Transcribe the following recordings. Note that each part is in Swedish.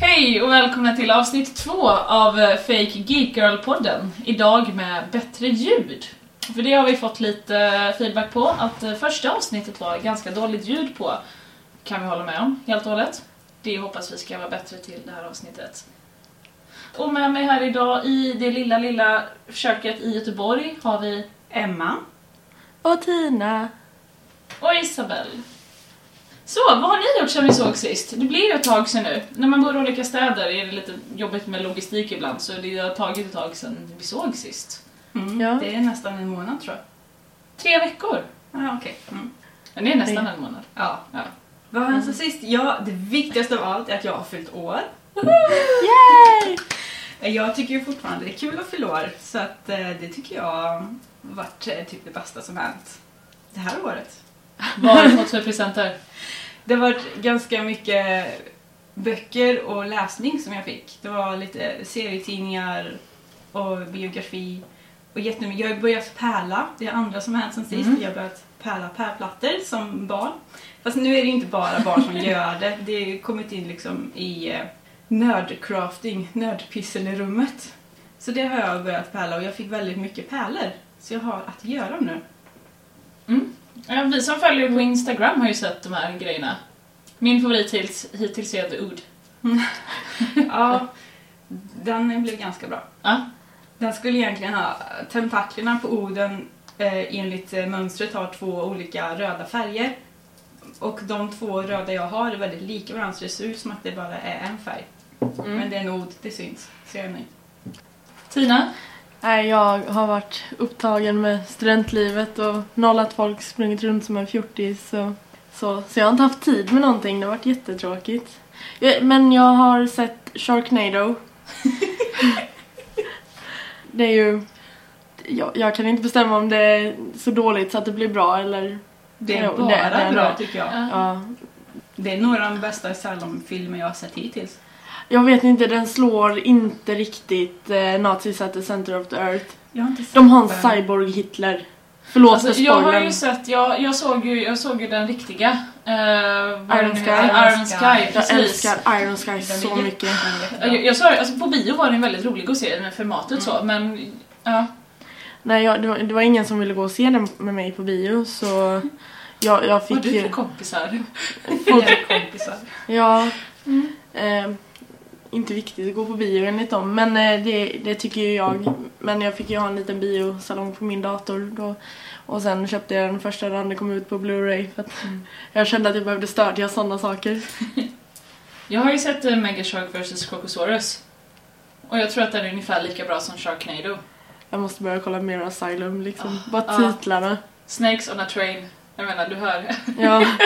Hej och välkomna till avsnitt två av eh, Fake Geek Girl-podden. Idag med bättre ljud. För det har vi fått lite eh, feedback på, att eh, första avsnittet var ganska dåligt ljud på. Kan vi hålla med om, helt och hållet. Det hoppas vi ska vara bättre till det här avsnittet. Och med mig här idag i det lilla, lilla köket i Göteborg har vi Emma. Och Tina. och Isabelle. Så, vad har ni gjort sen vi såg sist? Det blir ju ett tag sedan nu. När man bor i olika städer är det lite jobbigt med logistik ibland så det har tagit ett tag sedan vi såg sist. Mm. Ja. Det är nästan en månad tror jag. Tre veckor. Ah, okej. Mm. Men det är nästan en månad. Ja. Ja. Vad har hänt sen sist? Ja, det viktigaste av allt är att jag har fyllt år. Yay! Jag tycker ju fortfarande det är kul att fylla år. Så att eh, det tycker jag varit eh, typ det bästa som hänt det här året. Vad har du fått för presenter? Det har varit ganska mycket böcker och läsning som jag fick. Det var lite serietidningar och biografi och jättemycket. Jag har börjat pärla. Det är andra som har hänt sen sist. Mm. Jag har börjat pärla pärlplattor som barn. Fast nu är det ju inte bara barn som gör det. Det har kommit in liksom i nördcrafting, nördpysselrummet. Så det har jag börjat pärla och jag fick väldigt mycket pärlor. Så jag har att göra nu. Ja, vi som följer på Instagram har ju sett de här grejerna. Min favorit hittills, hittills är The Ood. Ja, den blev ganska bra. Ja. Den skulle egentligen ha tentaklerna på Oden eh, enligt eh, mönstret har två olika röda färger. Och de två röda jag har är väldigt lika varandra så det ser ut som att det bara är en färg. Mm. Men det är en od, det syns. Så jag är nöjd. Tina? Nej, jag har varit upptagen med studentlivet och nollat folk, sprungit runt som en fjortis. Så, så, så jag har inte haft tid med någonting, det har varit jättetråkigt. Men jag har sett Sharknado. det är ju... Jag, jag kan inte bestämma om det är så dåligt så att det blir bra eller... Det är bara det- det är bra bra. tycker jag. Ja. Det är några av de bästa Asylum-filmer jag har sett hittills. Jag vet inte, den slår inte riktigt eh, Nazis at the center of the earth. Jag har inte sett De har en den. cyborg-Hitler. Förlåt Alltså, för jag har spoilern. ju sett, jag, jag, såg ju, jag såg ju den riktiga. Uh, Iron Sky. Iron Sky, Jag precis. älskar Iron Sky så jätte- mycket. Jag, jag såg, alltså på bio var den väldigt rolig att se med formatet så, men ja. Nej, jag, det, var, det var ingen som ville gå och se den med mig på bio så jag, jag Vad fick har du för kompisar? Är kompisar. Ja, Mm. eh, inte viktigt att gå på bio enligt dem men eh, det, det tycker ju jag. Men jag fick ju ha en liten biosalong på min dator då. Och sen köpte jag den första när den kom ut på Blu-ray för att Mm. jag kände att jag behövde stödja sådana saker. Jag har ju sett uh, Mega Shark vs Crocosaurus. Och jag tror att den är ungefär lika bra som Sharknado. Jag måste börja kolla mer Asylum liksom. Ah, Bara ah. titlarna. Snakes on a train. Jag menar, du hör. Ja.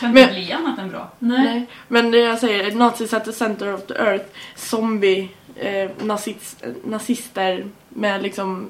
Kan Men- inte bli annat än bra. Nej. Men det jag säger, Nazis at the center of the earth, zombie, eh, nazist, nazister med liksom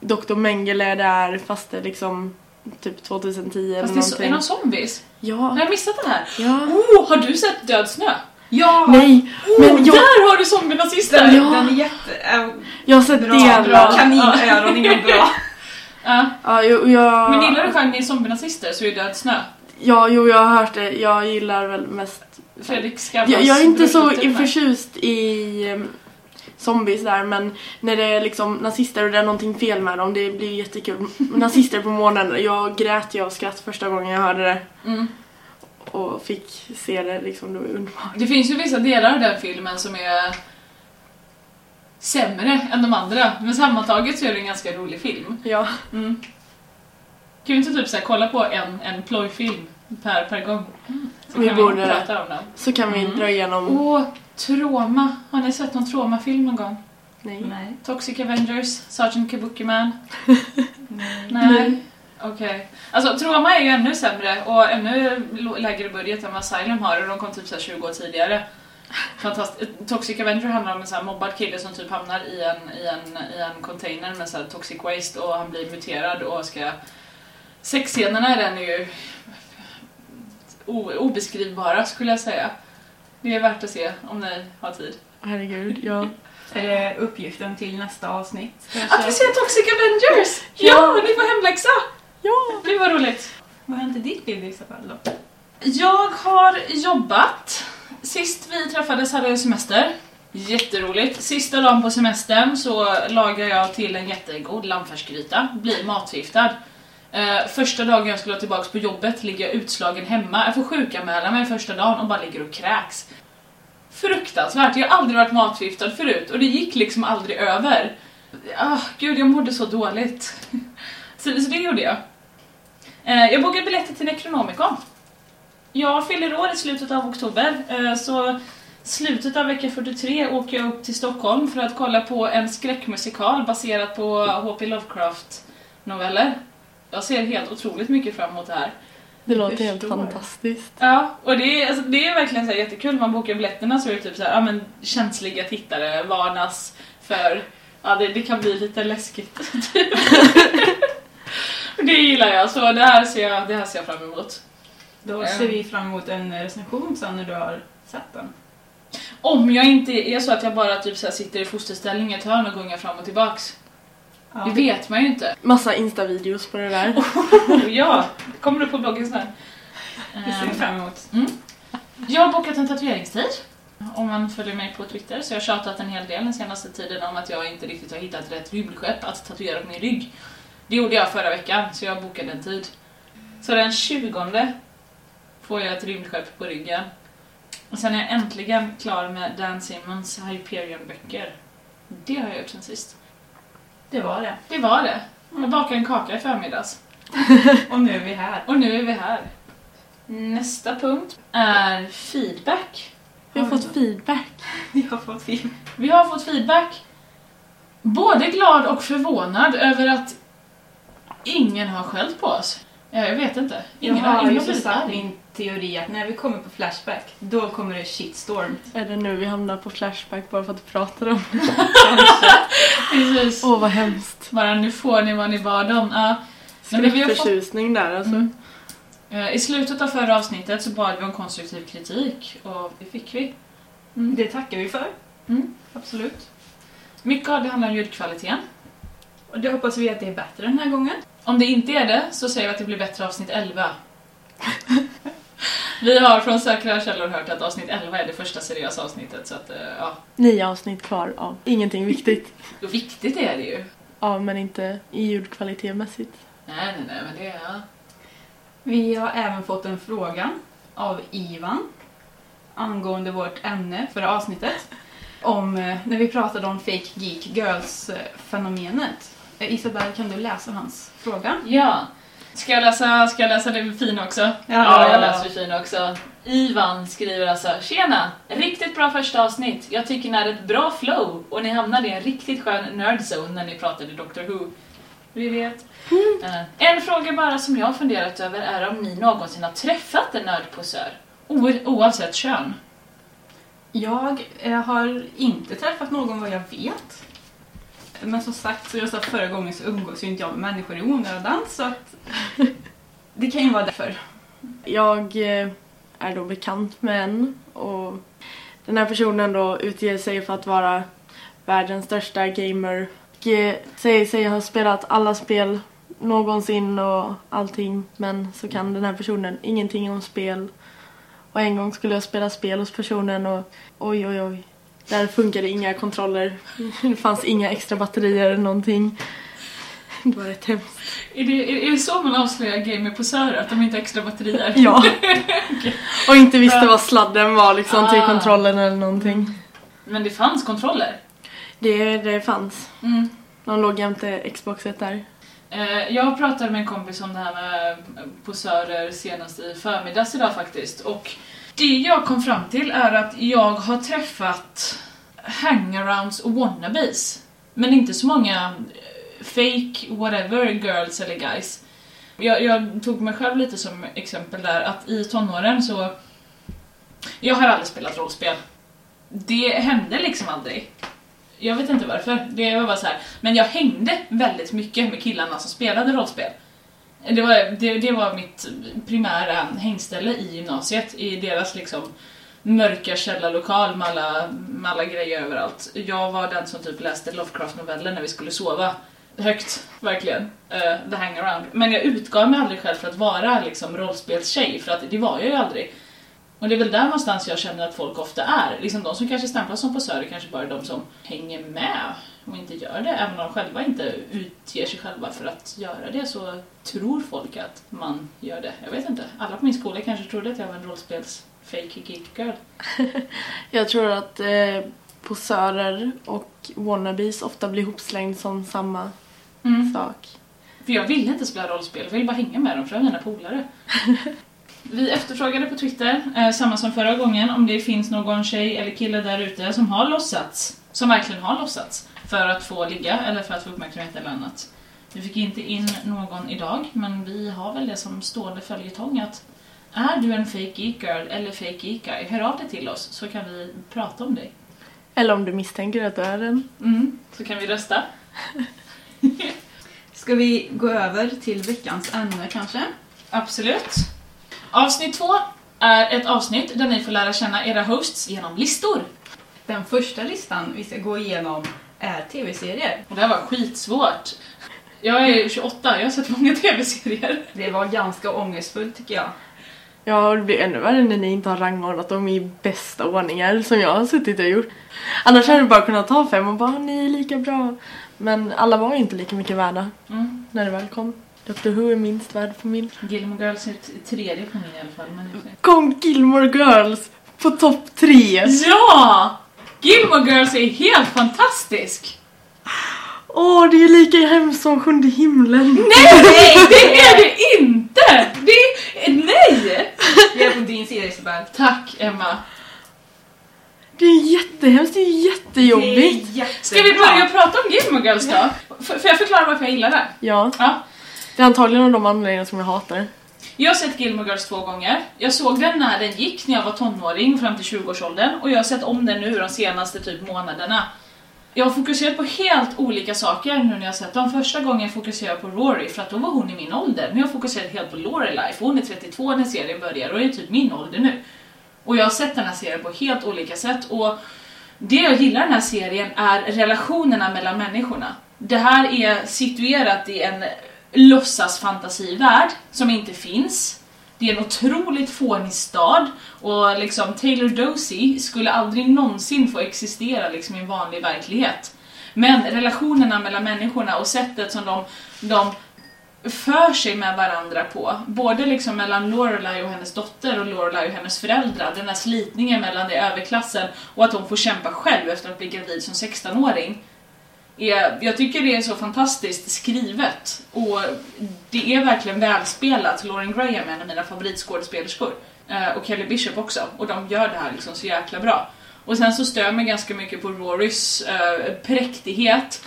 Dr. Mengele där fast det liksom typ 2010 eller Fast det är, någonting. de zombies? Ja. Har jag missat den här? Ja. Oh, har du sett Död snö? Ja! Nej, Oh, men jag, där har du zombie-nazister! Ja. den är jätte... Äh, jag har sett bra, delar. bra. Kaninöron är bra. Ja. Ja, jo, jag, Men gillar du genren zombie-nazister så är Död snö. Ja, jo, jag har hört det. Jag gillar väl mest... Fredrik Skavlas Jag, jag är inte så förtjust i um, zombies där men när det är liksom nazister och det är någonting fel med dem, det blir jättekul. nazister på månen, jag grät jag av skratt första gången jag hörde det. Mm. och fick se det liksom, det var underbart. Det finns ju vissa delar av den filmen som är sämre än de andra, men sammantaget så är det en ganska rolig film. Ja. Mm. Kan vi inte typ så kolla på en, en plojfilm per, per gång? Så Vi kan vi borde- prata om den. Så kan vi Mm. dra igenom... Åh, Trauma! Har ni sett någon Trauma-film någon gång? Nej. Nej. Toxic Avengers, Sergeant Kabuki Man? Nej. Nej. Okej. Alltså Trauma är ju ännu sämre och ännu lägre budget än vad Asylum har och de kom typ så här 20 år tidigare. Fantastiskt. Toxic Avenger handlar om en så här mobbad kille som typ hamnar i en, i en, i en container med så här toxic waste och han blir muterad och ska... Sexscenerna i den är ju obeskrivbara skulle jag säga. Det är värt att se om ni har tid. Herregud, ja. Är det uppgiften till nästa avsnitt? Att vi ser Toxic Avengers! Ja, Ja. ni får hemläxa! Ja! Det var roligt. Vad har hänt i ditt liv Isabel då? Jag har jobbat. Sist vi träffades hade jag semester. Jätteroligt. Sista dagen på semestern så lagar jag till en jättegod lammfärsgryta. Blir matförgiftad. Eh, första dagen jag skulle tillbaka på jobbet ligger jag utslagen hemma. Jag får sjukanmäla mig första dagen och bara ligger och kräks. Fruktansvärt. Jag har aldrig varit matförgiftad förut och det gick liksom aldrig över. Ah, gud, jag mådde så dåligt. så, så det gjorde jag. Eh, jag bokade biljetter till Necronomicon. Jag fyller år i slutet av oktober, eh, så slutet av vecka 43 åker jag upp till Stockholm för att kolla på en skräckmusikal baserad på H.P. Lovecraft-noveller. Jag ser helt otroligt mycket fram emot det här. Det låter helt förstår. fantastiskt. Ja, och det är, alltså, det är verkligen så här jättekul. Man bokar biljetterna så är det typ så här, ja men känsliga tittare varnas för, ja det, det kan bli lite läskigt. det gillar jag, så det här ser jag, det här ser jag fram emot. Då Ja. ser vi fram emot en recension sen när du har sett den. Om jag inte är så att jag bara typ så här sitter i fosterställning i ett hörn och gungar fram och tillbaks. Ja. Det vet man ju inte. Massa Insta-videos på det där. ja, kommer du på bloggen sen. Det ser vi fram emot. Jag har bokat en tatueringstid. Om man följer mig på Twitter så jag har tjatat en hel del den senaste tiden om att jag inte riktigt har hittat rätt rymdskepp att tatuera på min rygg. Det gjorde jag förra veckan, så jag bokade en tid. Så den 20 får jag ett rymdskepp på ryggen. Och sen är jag äntligen klar med Dan Simmons Hyperion-böcker. Det har jag gjort sen sist. Det var det. Det var det. Jag bakade en kaka i förmiddags. Och nu är vi här. Och nu är vi här. Nästa punkt är feedback. Vi har fått feedback. Vi har fått film. Vi har fått feedback. Både glad och förvånad över att ingen har skällt på oss. Ja, jag vet inte. Jag Ingen har ju så blivit sagt min teori att när vi kommer på Flashback, då kommer det shitstorm. Är det nu vi hamnar på Flashback bara för att du pratar om det? Precis. Åh, vad hemskt. Bara nu får ni vad ni bad om. Ja. Skräckförtjusning där alltså. Mm. Eh, I slutet av förra avsnittet så bad vi om konstruktiv kritik och det fick vi. Det tackar vi för. Mm. Absolut. Mycket av det handlar om ljudkvaliteten. Och det hoppas vi att det är bättre den här gången. Om det inte är det så säger vi att det blir bättre avsnitt 11. vi har från säkra källor hört att avsnitt 11 är det första seriösa avsnittet så att eh, ja, Nio avsnitt kvar av ingenting viktigt. och viktigt är det ju. Ja, men inte i ljudkvalitetmässigt. Nej, nej, nej, men det är... Ja. Vi har även fått en fråga av Ivan angående vårt ämne för avsnittet. Om eh, när vi pratade om fake geek girls-fenomenet. Eh, Isabel, kan du läsa hans fråga? ja. Ska jag läsa, ska jag läsa det fina också? Ja. ja, jag läser det fina också. Ivan skriver alltså Tjena! Riktigt bra första avsnitt. Jag tycker ni hade ett bra flow och ni hamnade i en riktigt skön nerdzone när ni pratade Doctor Who. Vi vet. Eh, En fråga bara som jag har funderat över är om ni någonsin har träffat en nördposör. Oavsett kön. Jag eh, har inte träffat någon vad jag vet. Men som sagt, så jag sa förra gången så umgås ju inte jag med människor i onödan så att det kan ju vara därför. Jag eh, är då bekant med en och den här personen då utger sig för att vara världens största gamer. Och, eh, säger sig ha spelat alla spel någonsin och allting men så kan den här personen ingenting om spel. Och en gång skulle jag spela spel hos personen och oj oj oj. Där funkade inga kontroller. Det fanns inga extra batterier eller någonting. Det var rätt hemskt. Är det, är, det så man avslöjar gamerposörer? Att de inte har extra batterier? Ja. Och inte visste vad sladden var liksom till Ah. kontrollen eller någonting. Men det fanns kontroller. Det, det fanns. Mm. De låg jämte Xboxet där. Eh, Jag pratade med en kompis om det här med posörer senast i förmiddags idag faktiskt. Och det jag kom fram till är att jag har träffat hangarounds och wannabes. Men inte så många eh, fake whatever girls eller guys. Jag, jag tog mig själv lite som exempel där att i tonåren så... Jag har aldrig spelat rollspel. Det hände liksom aldrig. Jag vet inte varför. Det var bara så här. Men jag hängde väldigt mycket med killarna som spelade rollspel. Det var, det, det var mitt primära hängställe i gymnasiet, i deras liksom mörka källarlokal med alla, med alla grejer överallt. Jag var den som typ läste Lovecraft-noveller när vi skulle sova. Högt, verkligen. Uh, the hangaround. Men jag utgav mig aldrig själv för att vara liksom rollspelstjej, för att det var jag ju aldrig. Och det är väl där någonstans jag känner att folk ofta är. Liksom de som kanske stämplas som posörer kanske bara är de som hänger med och inte gör det. Även om de själva inte utger sig själva för att göra det så tror folk att man gör det. Jag vet inte. Alla på min skola kanske trodde att jag var en rollspels fake geek girl. Jag tror att eh, posörer och wannabes ofta blir hopslängd som samma Mm. sak. För jag ville inte spela rollspel, jag ville bara hänga med dem för de är mina polare. Vi efterfrågade på Twitter, eh, samma som förra gången, om det finns någon tjej eller kille där ute som har låtsats, som verkligen har låtsats, för att få ligga eller för att få uppmärksamhet eller annat. Vi fick inte in någon idag, men vi har väl det som stående följetong att är du en fake geek girl eller fake geek guy, hör av dig till oss så kan vi prata om dig. Eller om du misstänker att du är en. Mm, så kan vi rösta. Ska vi gå över till veckans ämne kanske? Absolut. Avsnitt två är ett avsnitt där ni får lära känna era hosts genom listor. Den första listan vi ska gå igenom är tv-serier. Och det här var skitsvårt. Jag är 28, jag har sett många tv-serier. Det var ganska ångestfullt tycker jag. Ja, det blir ännu värre när ni inte har rangordnat dem i bästa ordningar som jag har suttit och gjort. Annars hade du bara kunnat ta fem och bara ni är lika bra. Men alla var ju inte lika mycket värda Mm. när det väl kom. Doctor Who är minst värd på min. Gilmore Girls är tredje på min i alla fall. Men... Kom Gilmore Girls på topp tre! Ja! Gilmore Girls är helt fantastisk! Åh, det är lika hemskt som Sjunde himlen. Nej, det är det inte! Det är... Nej! Vi är på din sida Isabel. Tack Emma. Det är jättehemskt, det är jättejobbigt. Det är jättebra. Ska vi börja prata om Gilmore Girls då? F- Får jag förklara varför jag gillar det? Ja, Ja. det är antagligen av de anledningarna som jag hatar. Jag har sett Gilmore Girls två gånger. Jag såg den när den gick, när jag var tonåring, fram till 20-årsåldern. Och jag har sett om den nu de senaste typ månaderna. Jag har fokuserat på helt olika saker nu när jag har sett dem. Första gången fokuserade jag på Rory, för att då var hon i min ålder. Nu har jag fokuserat helt på Lorelai, för hon är 32 när serien börjar och är typ min ålder nu. Och jag har sett den här serien på helt olika sätt. Och det jag gillar i den här serien är relationerna mellan människorna. Det här är situerat i en låtsas-fantasivärld som inte finns. Det är en otroligt fånig stad och liksom Taylor Dosey skulle aldrig någonsin få existera liksom i en vanlig verklighet. Men relationerna mellan människorna och sättet som de, de för sig med varandra på, både liksom mellan Lorelai och hennes dotter och Lorelai och hennes föräldrar, den här slitningen mellan det överklassen och att hon får kämpa själv efter att bli gravid som 16-åring. Är, jag tycker det är så fantastiskt skrivet och det är verkligen välspelat. Lauren Graham är en av mina favoritskådespelerskor. Eh, och Kelly Bishop också. Och de gör det här liksom så jäkla bra. Och sen så stör jag mig ganska mycket på Rorys eh, präktighet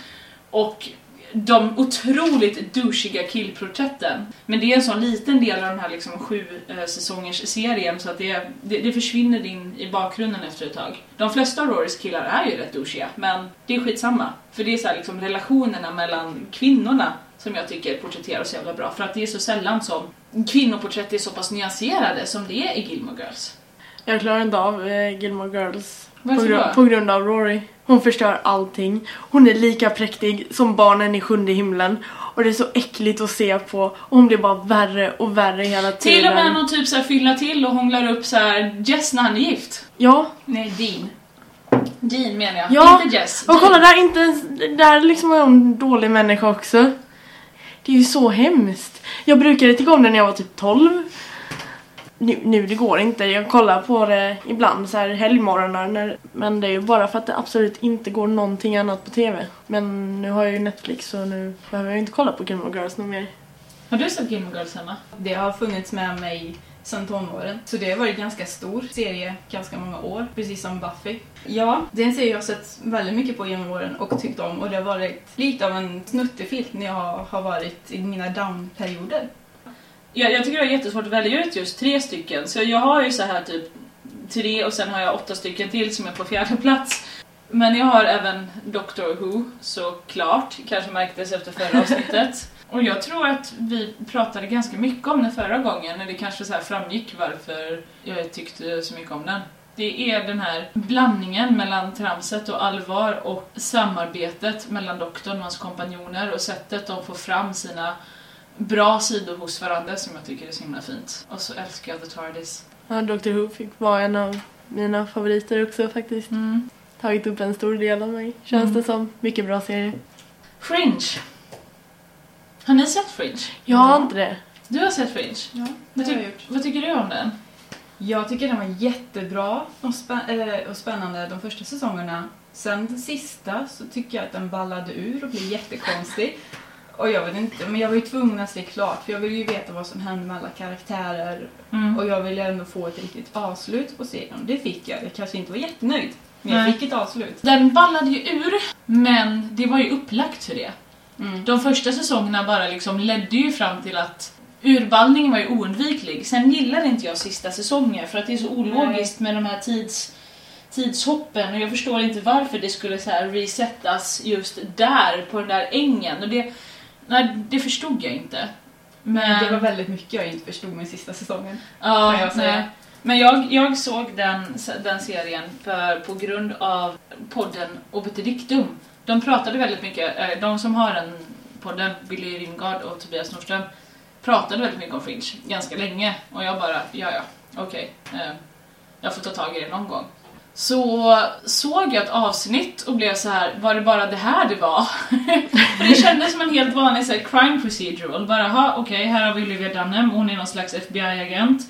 och de otroligt douchiga killporträtten. Men det är en sån liten del av den här liksom sju eh, säsongers serien så att det, det, det försvinner in i bakgrunden efter ett tag. De flesta av Rorys killar är ju rätt douchiga, men det är skitsamma. För det är så här liksom relationerna mellan kvinnorna som jag tycker porträtteras så jävla bra. För att det är så sällan som kvinnoporträtt är så pass nyanserade som det är i Gilmore Girls. Jag klarar inte av eh, Gilmore Girls på, gru- på grund av Rory. Hon förstör allting. Hon är lika präktig som barnen i sjunde himlen. Och det är så äckligt att se på. Och hon blir bara värre och värre hela tiden. Till och med någon typ så fylla till och hånglar upp så här Jess när han är gift. Ja, Nej, din. Jean menar jag, Ja, inte Jess. och kolla där, inte ens, där liksom är hon en dålig människa också. Det är ju så hemskt. Jag brukade tycka om det när jag var typ 12. Nu, nu det går inte. Jag kollar på det ibland så här helgmorgnar. När, men det är ju bara för att det absolut inte går någonting annat på TV. Men nu har jag ju Netflix så nu behöver jag inte kolla på Gilmore Girls något mer. Har du sett Gilmore Girls hemma? Det har funnits med mig sedan tonåren. Så det har varit en ganska stor serie, ganska många år. Precis som Buffy. Ja, det är en serie jag har sett väldigt mycket på genom åren och tyckt om. Och det har varit lite av en snuttefilt när jag har varit i mina down-perioder. Jag, jag tycker det är jättesvårt att välja ut just tre stycken, så jag har ju så här typ tre och sen har jag åtta stycken till som är på fjärde plats. Men jag har även Doctor Who, såklart, kanske märktes efter förra avsnittet. Och jag tror att vi pratade ganska mycket om den förra gången, när det kanske så här framgick varför jag tyckte så mycket om den. Det är den här blandningen mellan tramset och allvar och samarbetet mellan doktorn och hans kompanjoner och sättet de får fram sina bra sidor hos varandra som jag tycker är så himla fint. Och så älskar jag The TARDIS. Ja, Doctor Who fick vara en av mina favoriter också faktiskt. Mm. Tagit upp en stor del av mig, känns Mm. det som. Mycket bra serie. Fringe. Har ni sett Fringe? Jag har inte det. Du har sett Fringe? Ja, Vad, det har ty- jag gjort. vad tycker du om den? Jag tycker den var jättebra och, spä- eh, och spännande de första säsongerna. Sen den sista så tycker jag att den ballade ur och blev jättekonstig. Och jag vet inte, men jag var ju tvungen att se klart för jag ville ju veta vad som hände med alla karaktärer Mm. och jag ville ändå få ett riktigt avslut på serien. Det fick jag. Jag kanske inte var jättenöjd, men jag Nej. fick ett avslut. Den ballade ju ur, men det var ju upplagt för det. Mm. De första säsongerna bara liksom ledde ju fram till att urballningen var ju oundviklig. Sen gillar inte jag sista säsongen för att det är så ologiskt med de här tids, tidshoppen och jag förstår inte varför det skulle så här resetas just där, på den där ängen. Och det, nej, det förstod jag inte. Men, Det var väldigt mycket jag inte förstod med sista säsongen. ja, jag säga. nej. Men jag, jag såg den, den serien för, på grund av podden Obiterdictum. De pratade väldigt mycket, eh, de som har den podden, Billy Rimgard och Tobias Norström, pratade väldigt mycket om Fringe ganska länge och jag bara, ja ja, okej, eh, jag får ta tag i det någon gång. Så såg jag ett avsnitt och blev så här, var det bara det här det var? För det kändes som en helt vanlig så här, crime procedural, bara ha okej, här har vi Olivia Dunham, hon är någon slags FBI-agent.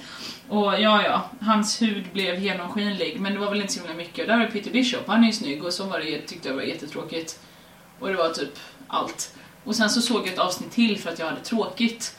Och ja, ja, hans hud blev genomskinlig, men det var väl inte så himla mycket. Där har Peter Bishop, han är ju snygg och så var det, tyckte jag var jättetråkigt. Och det var typ allt. Och sen så såg jag ett avsnitt till för att jag hade tråkigt.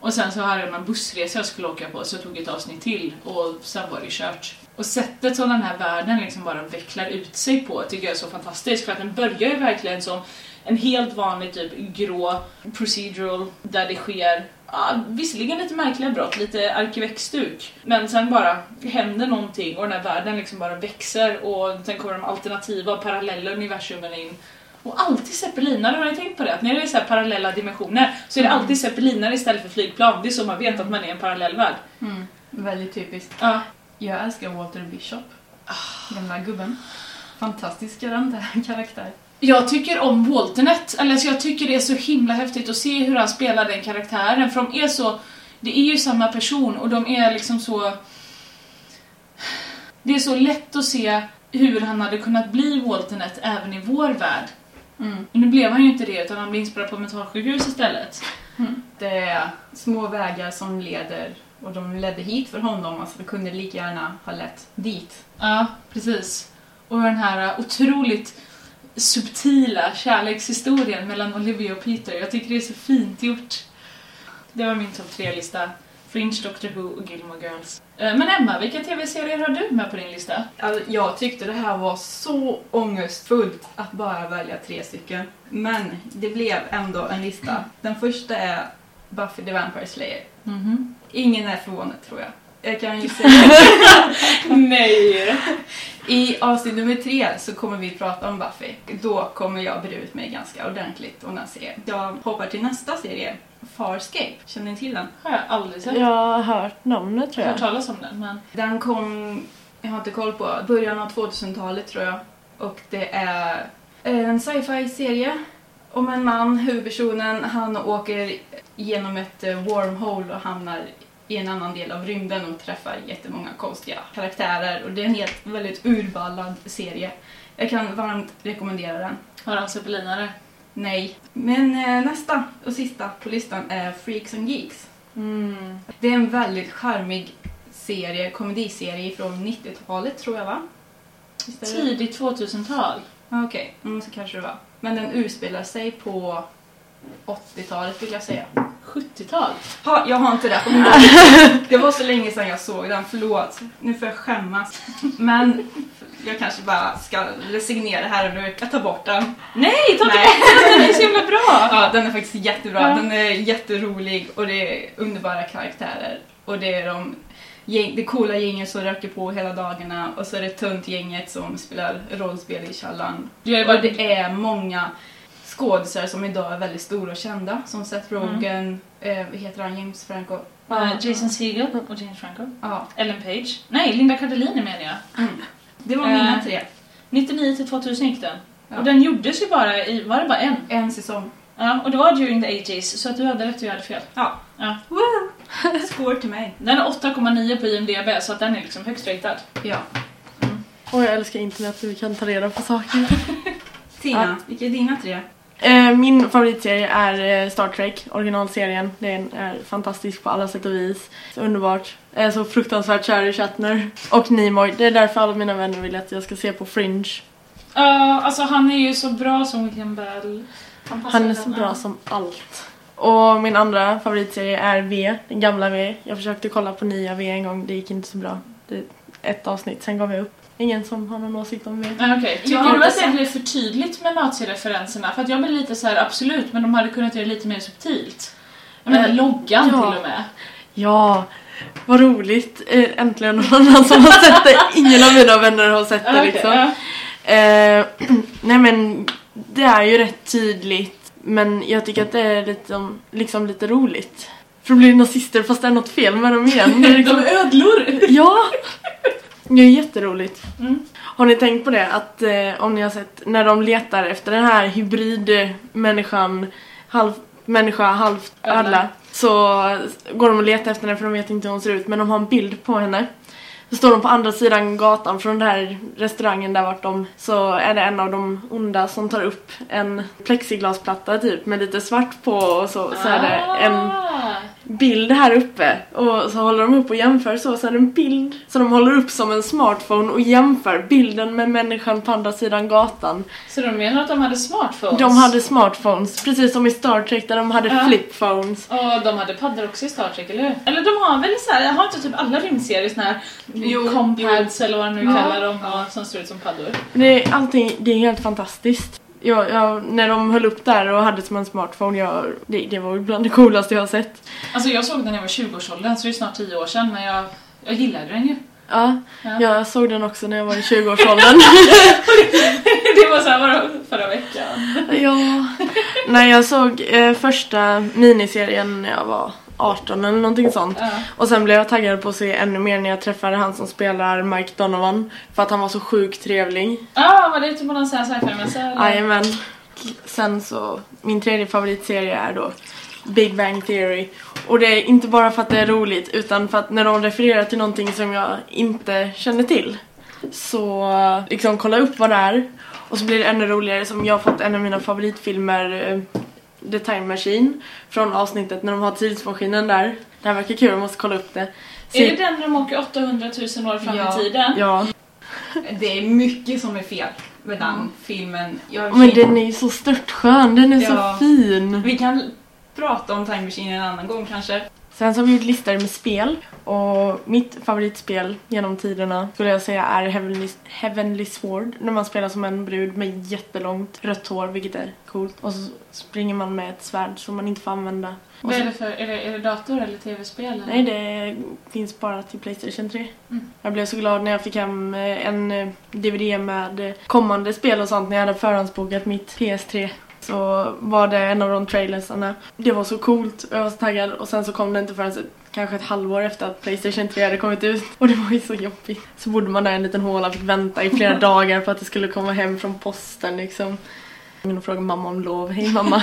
Och sen så hade jag en bussresa jag skulle åka på så jag tog ett avsnitt till och sen var det kört. Och sättet som den här världen liksom bara vecklar ut sig på tycker jag är så fantastiskt för att den börjar ju verkligen som en helt vanlig typ grå procedural där det sker ja, visserligen lite märkliga brott, lite arkivexstuk men sen bara händer någonting och den här världen liksom bara växer och sen kommer de alternativa parallella universumen in. Och alltid zeppelinare, har ni tänkt på det? Att när det är så parallella dimensioner så är det alltid zeppelinare istället för flygplan. Det är så man vet att man är i en parallell värld. Mm. Väldigt typiskt. Ja. Jag älskar Walter Bishop. Gamla gubben. Fantastisk kar- karaktär. Jag tycker om Walternet, eller så jag tycker det är så himla häftigt att se hur han spelar den karaktären för de är så, det är ju samma person och de är liksom så det är så lätt att se hur han hade kunnat bli Walternet även i vår värld. Mm. Men nu blev han ju inte det utan han blev inspirerad på mentalsjukhus istället. Det är små vägar som leder och de ledde hit för honom, alltså det kunde lika gärna ha lett dit. Ja, precis. Och den här otroligt subtila kärlekshistorien mellan Olivia och Peter. Jag tycker det är så fint gjort. Det var min topp tre-lista. Fringe, Doctor Who och Gilmore Girls. Eh, Men Emma, vilka tv-serier har du med på din lista? Alltså, jag tyckte det här var så ångestfullt att bara välja tre stycken. Men det blev ändå en lista. Den första är Buffy the Vampire Slayer. Mhm. Ingen är förvånad tror jag. Jag kan ju säga Nej! I avsnitt nummer tre så kommer vi prata om Buffy. Då kommer jag bre ut mig ganska ordentligt om den serien. Jag hoppar till nästa serie, Farscape. Känner ni till den? Har jag aldrig sett. Jag har hört namnet tror Jag har hört jag. talas om den, men... Den kom, jag har inte koll på, början av 2000-talet tror jag. Och det är en sci-fi serie om en man, huvudpersonen, han åker genom ett eh, wormhole och hamnar i en annan del av rymden och träffar jättemånga konstiga karaktärer. Och det är en helt väldigt urballad serie. Jag kan varmt rekommendera den. Har han zeppelinare? Nej. Men eh, nästa och sista på listan är Freaks and Geeks. Mm. Det är en väldigt charmig serie, komediserie från 90-talet tror jag va? Tidigt 2000-tal. Ja, Okej, mm, så kanske det var. Men den utspelar sig på 80-talet vill jag säga. 70-tal. Ha, jag har inte det på min Det var så länge sedan jag såg den, förlåt. Nu får jag skämmas. Men jag kanske bara ska resignera här och nu. Jag tar bort den. Nej, ta Nej. tillbaka den! Den är så himla bra! Ja, den är faktiskt jättebra. Ja. Den är jätterolig och det är underbara karaktärer. Och det är de gäng, det coola gänget som röker på hela dagarna och så är det tunt gänget som spelar rollspel i källaren. Är Och det är många skådisar som idag är väldigt stora och kända. Som Seth Rogen, eh, vad heter han, James Franco? Eh, Jason Segel och James Franco. Ja, Ellen Page. Nej, Linda Cardellini menar jag. det var Eh. mina tre. 99 till 2000 gick den. Ja. Och den gjordes ju bara i, var det bara en? En säsong. Ja, och det var during the ages, så att du hade rätt och jag hade fel. Ja. Ja. Woo! Score till mig. Den är 8,9 på IMDB, så att den är liksom högst ratad. Ja. Och jag älskar internet så vi kan ta reda på saker. Tina, Ja. vilka är dina tre? Eh, Min favoritserie är eh, Star Trek, originalserien. Den är fantastisk på alla sätt och vis. Så underbart. Jag är så fruktansvärt kär i Shatner. Och Nimoy. Det är därför alla mina vänner vill att jag ska se på Fringe. Ja, alltså han är ju så bra som William Bell. passar Han är så den, bra som allt. Och min andra favoritserie är V, den gamla V. Jag försökte kolla på nya V en gång, det gick inte så bra. Det är ett avsnitt, sen gav jag upp. Ingen som har någon åsikt om V. Nej, okej. Tycker du att det blir för tydligt med nazireferenserna? För att jag blir lite så här absolut, men de hade kunnat göra det lite mer subtilt. Jag menar Eh, loggan ja. till och med. Ja, vad roligt. Eh, Äntligen någon annan som har sett det. Ingen av mina vänner har sett det Ja, okej, liksom. ja. Eh, nej men, det är ju rätt tydligt. Men jag tycker att det är lite, liksom lite roligt. För de blir nazister fast det är något fel med dem igen. Liksom, De är ödlor! ja! Det är jätteroligt. Mm. Har ni tänkt på det? Att eh, om ni har sett när de letar efter den här hybridmänniskan, halv människa, halvt ödla. Så går de och letar efter henne för de vet inte hur hon ser ut men de har en bild på henne. Så står de på andra sidan gatan från den här restaurangen där vart de så är det en av de onda som tar upp en plexiglasplatta typ med lite svart på och så, så är det en ah bild här uppe och så håller de upp och jämför så, så är det en bild som de håller upp som en smartphone och jämför bilden med människan på andra sidan gatan. Så de menar att de hade smartphones? De hade smartphones, precis som i Star Trek där de hade Ja. flipphones. Och de hade paddor också i Star Trek, eller hur? Eller de har väl så här, har inte typ alla rymdserier såna här Jo, compads eller vad de nu Ja. kallar dem, ja, som ser ut som paddor? Det är, allting, det är helt fantastiskt. Jag, jag, när de höll upp där och hade som en smartphone, jag, det, det var bland det coolaste jag har sett. Alltså jag såg den när jag var 20-årsåldern, så det är snart 10 år sedan, men jag, jag gillade den ju. Ja, Ja. jag såg den också när jag var i 20-årsåldern. det var såhär, vadå, förra veckan? Ja. Nej, jag såg eh, första miniserien när jag var 18 eller någonting sånt. Ja. Och sen blev jag taggad på att se ännu mer när jag träffade han som spelar Mike Donovan. För att han var så sjukt trevlig. Ah, var det typ någon sån här sci-fi-mässa? Jajamän. Sen så, min tredje favoritserie är då Big Bang Theory. Och det är inte bara för att det är roligt utan för att när de refererar till någonting som jag inte känner till så liksom kolla upp vad det är och så blir det ännu roligare som jag har fått en av mina favoritfilmer eh, The Time Machine från avsnittet när de har tidsmaskinen där. Det här verkar kul, jag måste kolla upp det. Är det den när de åker 800 000 år fram Ja. i tiden? Ja, Det är mycket som är fel med den Mm. filmen. Jag, men den är ju så störtskön, den är Ja. så fin. Vi kan prata om Time Machine en annan gång kanske. Sen så har vi gjort listor med spel och mitt favoritspel genom tiderna skulle jag säga är Heavenly, Heavenly Sword när man spelar som en brud med jättelångt rött hår vilket är coolt och så springer man med ett svärd som man inte får använda. Vad är det för, är det, är det dator eller tv-spel? Nej det finns bara till Playstation 3. Mm. Jag blev så glad när jag fick hem eh, en eh, DVD med eh, kommande spel och sånt när jag hade förhandsbokat mitt PS3. Så var det en av de trailersarna. Det var så coolt och jag var så taggad och sen så kom det inte förrän kanske ett halvår efter att Playstation 3 hade kommit ut. Och det var ju så jobbigt. Så bodde man där i en liten håla och fick vänta i flera dagar på att det skulle komma hem från posten liksom. Jag frågade mamma om lov. Hej mamma,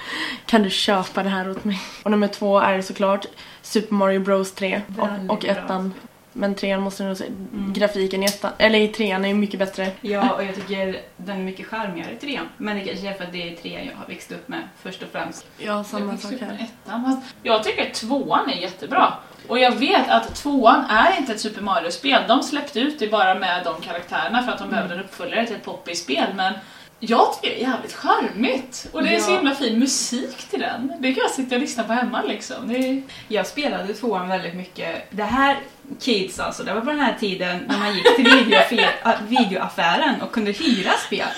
kan du köpa det här åt mig? Och nummer två är såklart Super Mario Bros 3 Väldigt och, och ettan. Men trean måste nog säga. Mm. Grafiken i ettan, eller i trean är ju mycket bättre. Ja, och jag tycker den är mycket charmigare, trean. Men det kanske är för att det är trean jag har växt upp med först och främst. Ja, Jag samma sak här. ettan, Jag tycker att tvåan är jättebra. Och jag vet att tvåan är inte ett Super Mario-spel. De släppte ut det bara med de karaktärerna för att de Mm. behövde en uppföljare till ett poppy-spel. Men jag tycker det är jävligt charmigt. Och det är så Ja. himla fin musik till den. Det kan jag sitta och lyssna på hemma liksom. Det är... Jag spelade tvåan väldigt mycket. Det här kids alltså, det var på den här tiden när man gick till äh, videoaffären och kunde hyra spel.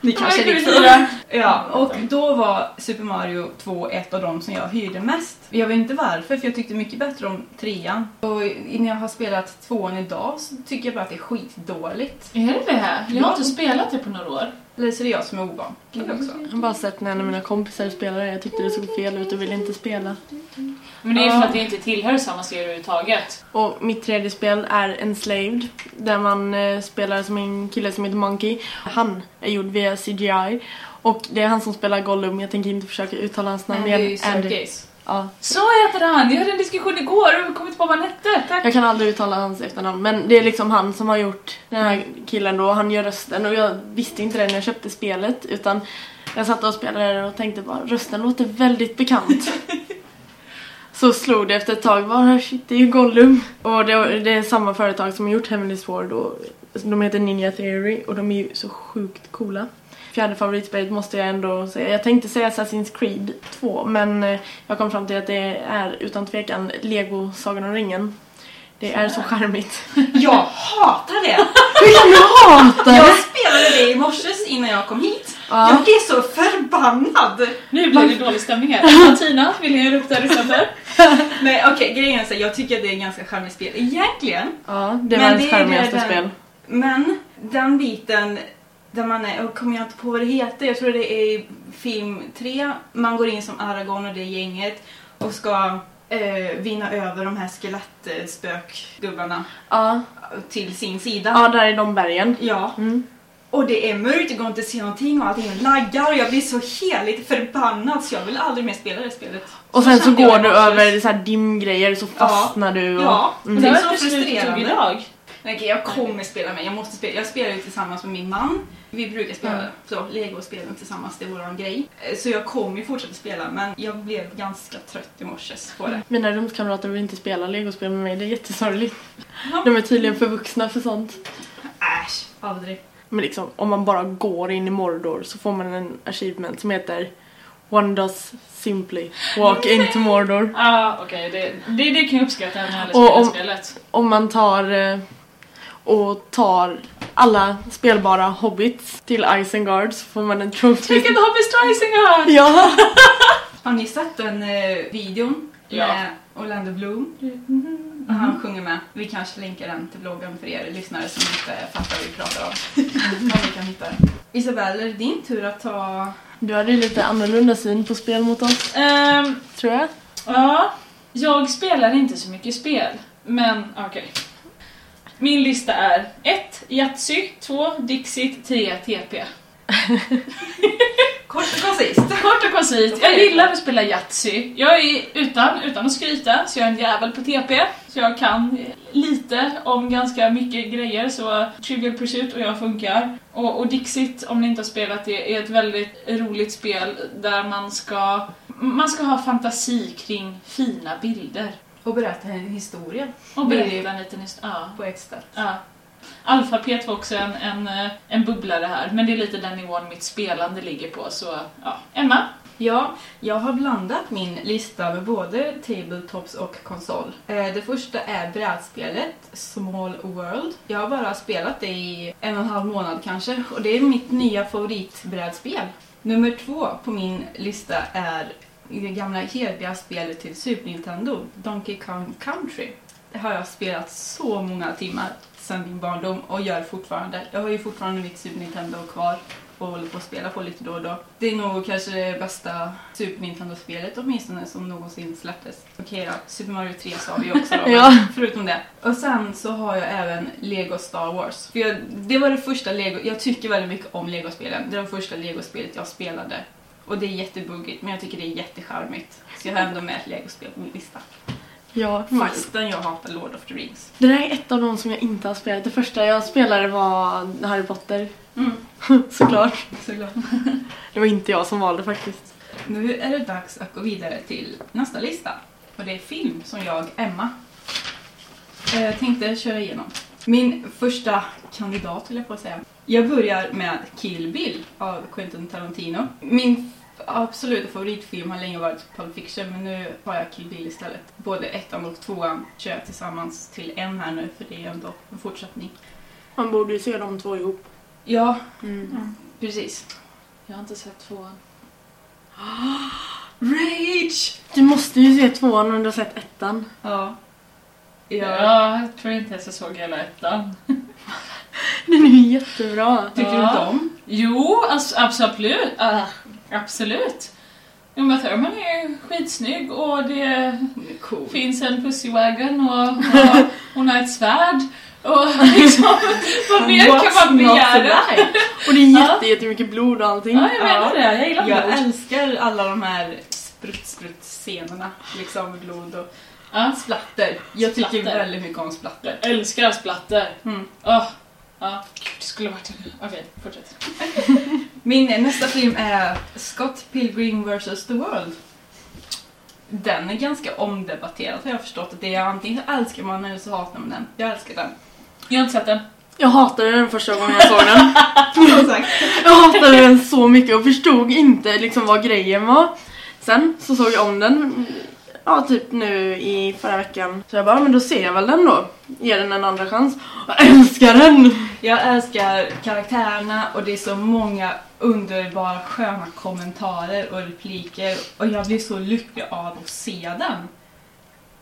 Ni kanske riktigt fyra. Ja, och då var Super Mario 2 ett av dem som jag hyrde mest. Jag vet inte varför, för jag tyckte mycket bättre om trean. Och när jag har spelat tvåan idag så tycker jag bara att det är skitdåligt. Är det det här? Jag har inte spelat det på några år. Eller så är det jag som är ovan. Kanske också. Jag har bara sett när en av mina kompisar spelade Jag tyckte det såg fel ut och ville inte spela. Men det är ju för att det inte tillhör samma serie överhuvudtaget. Och mitt tredje spel är Enslaved. Där man eh, spelar som en kille som heter Monkey. Han är gjord via CGI. Och det är han som spelar Gollum. Jag tänker inte försöka uttala hans namn Men det är ju igen. Andy. Sergejs. Ja. Så heter han! Vi hade en diskussion igår och vi kom inte på vad han hette. Tack! Jag kan aldrig uttala hans efternamn. Men det är liksom han som har gjort den här killen då. Han gör rösten. Och jag visste inte det när jag köpte spelet. Utan jag satt och spelade och tänkte bara rösten låter väldigt bekant. Så slog det efter ett tag, bara shit det är ju Gollum. Och det, det är samma företag som har gjort Heavenly Sword och de heter Ninja Theory och de är ju så sjukt coola. Fjärde favoritspelet måste jag ändå säga. Jag tänkte säga Assassin's Creed 2 men eh, jag kom fram till att det är utan tvekan Lego Sagan om ringen. Det är så charmigt. Jag hatar det! Hur kan du hata Jag det? spelade det i morse innan jag kom hit. Ja. Jag är så förbannad! Nu blir det dålig stämning här. Martina, vill ni upp där utanför? Men okej, grejen är så jag tycker att det är ett ganska charmigt spel egentligen. Ja, det var är charmigaste den- spel. Men den biten där man är, och kommer jag inte på vad det heter, jag tror det är i film 3, man går in som Aragorn och det gänget och ska eh, vinna över de här skelettspökgubbarna Ja. till sin sida. ja, där i de bergen. Ja. Mm. Och det är mörkt, det går inte att se någonting och allting laggar och jag blir så heligt förbannad så jag vill aldrig mer spela det spelet. Och sen så jag går du över så här dimgrejer så fastnar du. Och, Ja, Mm. det är var så frustrerande. idag. Nej, okej, jag kommer spela med. Jag måste spela. Jag spelar ju tillsammans med min man. Vi brukar spela Mm. så, Lego-spelen tillsammans, det är våran grej. Eh, Så jag kommer ju fortsätta spela men jag blev ganska trött i morse på det. Mina rumskamrater vill inte spela legospel med mig, det är jättesorgligt. Ja. De är tydligen för vuxna för sånt. Äsch, aldrig. Men liksom, om man bara går in i Mordor så får man en achievement som heter One does simply walk into Mordor. Ah, okej. Det, det, det kan jag uppskatta när jag hade Och spelat om- spelet. Om man tar eh, och tar alla spelbara hobbits till Isengard så får man en trophy. Tänk att Hobbes Isengard! Ja! Har ni sett den eh, videon Ja. med Orlando Bloom? Och han sjunger med. Vi kanske länkar den till bloggen för er lyssnare som inte fattar vad vi pratar om. om ni kan hitta den. Isabelle, är det din tur att ta... Du hade ju lite annorlunda syn på spel mot oss, Ehm, tror jag. ja, jag spelar inte så mycket spel. Men okej. Min lista är 1. Yatzy 2. Dixit 3. TP. Kort och koncist. Kort och koncist. Jag gillar att spela Yatzy. Jag är utan, utan att skryta, så jag är en jävel på TP. Så jag kan lite om ganska mycket grejer, så Trivial Pursuit och jag funkar. Och, och Dixit, om ni inte har spelat det, är ett väldigt roligt spel där man ska, man ska ha fantasi kring fina bilder. Och berätta en historia Och berätta en liten historia. Ja. på ett sätt. Ja. Alfapet var också en, en, eh, en bubblare här, men det är lite den nivån mitt spelande ligger på, så ja. Emma? Ja, jag har blandat min lista med både tabletops och konsol. Eh, Det första är brädspelet Small World. Jag har bara spelat det i en och en halv månad kanske och det är mitt nya favoritbrädspel. Nummer två på min lista är det gamla hederliga spelet till Super Nintendo, Donkey Kong Country. Det har jag spelat så många timmar sedan min barndom och gör fortfarande. Jag har ju fortfarande mitt Super Nintendo kvar och håller på att spela på lite då och då. Det är nog kanske det bästa Super Nintendo-spelet åtminstone som någonsin släpptes. Okej då, Super Mario 3 sa vi också då, Ja. förutom det. Och sen så har jag även Lego Star Wars. För jag, det var det första Lego, jag tycker väldigt mycket om Lego-spelen. Det var det första Lego-spelet jag spelade. Och det är jättebuggigt men jag tycker det är jättecharmigt. Så jag har ändå med ett Lego-spel på min lista. Ja, Fastän jag hatar Lord of the Rings. Det där är ett av de som jag inte har spelat. Det första jag spelade var Harry Potter. Mm, Såklart. såklart. Det var inte jag som valde faktiskt. Nu är det dags att gå vidare till nästa lista. Och det är film som jag, Emma, eh, tänkte köra igenom. Min första kandidat, vill jag på att säga. Jag börjar med Kill Bill av Quentin Tarantino. Min absoluta favoritfilm har länge varit Pulp Fiction, men nu har jag Kill Bill istället. Både ettan och tvåan kör jag tillsammans till en här nu, för det är ändå en fortsättning. Man borde ju se de två ihop. Ja, Mm. precis. Jag har inte sett tvåan. Rage! Du måste ju se tvåan om du har sett ettan. Ja. Ja. Ja. jag tror inte ens jag såg hela ettan. Den är ju jättebra. Tycker du inte om? Jo, alltså, absolut. Ah, absolut. Uma Thurman är skitsnygg och det Cool. finns en pussywagon och, och hon har ett svärd. Och liksom, vad mer kan man begära? Och det är jätte, jättemycket blod och allting. Ja, jag menar det. Jag gillar Jag blod. älskar alla de här sprutt-sprutt-scenerna. Liksom blod och Ja, splatter. Jag tycker Splatter. väldigt mycket om splatter. jag älskar splatter. Mm. Åh, ja, gud, det skulle varit en... Okej, fortsätt. Min nästa film är Scott Pilgrim vs. The World. Den är ganska omdebatterad har jag förstått att det är. Antingen älskar man eller så hatar man den. Jag älskar den. Jag har inte sett den. Jag hatade den första gången jag såg den. Jag hatade den så mycket och förstod inte liksom vad grejen var. Sen så såg jag om den, ja typ nu i förra veckan. Så jag bara, men då ser jag väl den då. Ger den en andra chans. Jag älskar den! Jag älskar karaktärerna och det är så många underbara sköna kommentarer och repliker och jag blir så lycklig av att se den.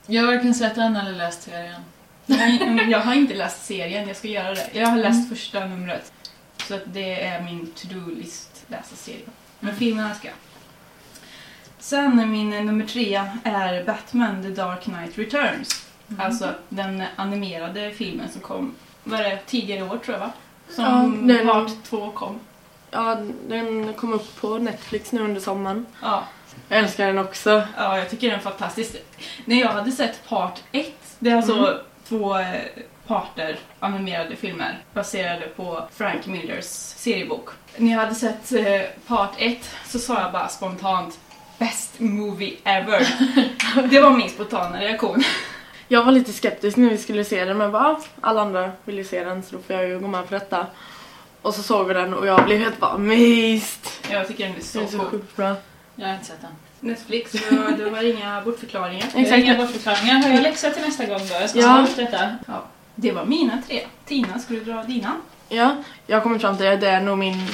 Jag har varken sett den eller läst serien. Jag har, jag har inte läst serien, jag ska göra det. Jag har läst första numret. Så att det är min to-do-list, läsa serien. Men filmen älskar jag. Sen min nummer tre är Batman The Dark Knight Returns. Alltså den animerade filmen som kom, vad det, tidigare år tror jag va? Som Ja, den- part två kom. Ja, den kom upp på Netflix nu under sommaren. Ja. Jag älskar den också. Ja, jag tycker den är fantastisk. När jag hade sett part 1, det är alltså två eh, parter animerade filmer baserade på Frank Millers seriebok. När jag hade sett eh, part 1 så sa jag bara spontant Best movie ever. det var min spontana reaktion. Jag var lite skeptisk när vi skulle se den men bara, alla andra vill ju se den så då får jag ju gå med på detta. Och så såg vi den och jag blev helt bara amazed. Jag tycker den är så Den är så cool. sjukt bra. Jag har inte sett den. Netflix, så du har inga bortförklaringar. Jag har Exakt. inga bortförklaringar. Har jag läxa till nästa gång då? Jag ska Ja. ta detta. Ja, det var mina tre. Tina, ska du dra dina? Ja, jag kommit fram till att det är nog min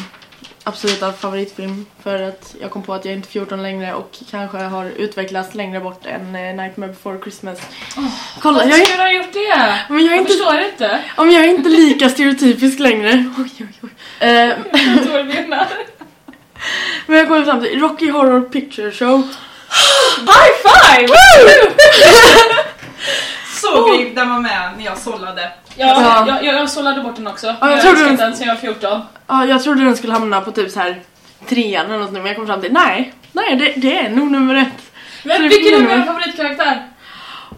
absoluta favoritfilm för att jag kom på att jag inte är 14 längre och kanske har utvecklats längre bort än eh, Nightmare before Christmas. Kolla, Varför jag skulle ha gjort det? men jag Jag inte, förstår inte. om jag är inte lika stereotypisk längre. Oj, oj, oj. Eh, Jag inte vad du menar. men jag kom fram till Rocky Horror Picture Show. High five! Såg vi den var med när jag sållade. Ja, Ja. jag, jag, jag sållade bort den också. jag jag har trodde den- den sedan jag var 14. Ja, jag trodde den skulle hamna på typ så här trean eller något nu men jag kom fram till nej, nej det, det är nog nummer ett. Men vilken är din favoritkaraktär?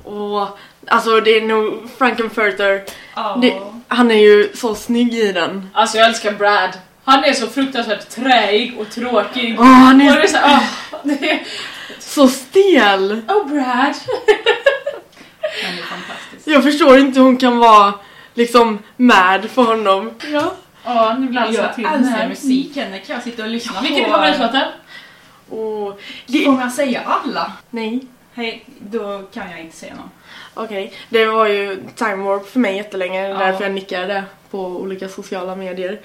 Och alltså det är nog Frankenfurter. Ja. Det, han är ju så snygg i den. Alltså jag älskar Brad. Han är så fruktansvärt träig och tråkig. Åh, han Och det är är så, ah, det är, så stel. oh Brad. Den är fantastisk. Jag förstår inte hur hon kan vara liksom mad för honom. Ja. Ja, nu blir han så Jag till älskar här. musiken, den kan jag sitta och lyssna Vilken är på. favoritlåten? Och Får det, man säga alla? nej. Hej, då kan jag inte säga någon. Okej, det var ju time warp för mig jättelänge. Ja. därför jag nickade på olika sociala medier.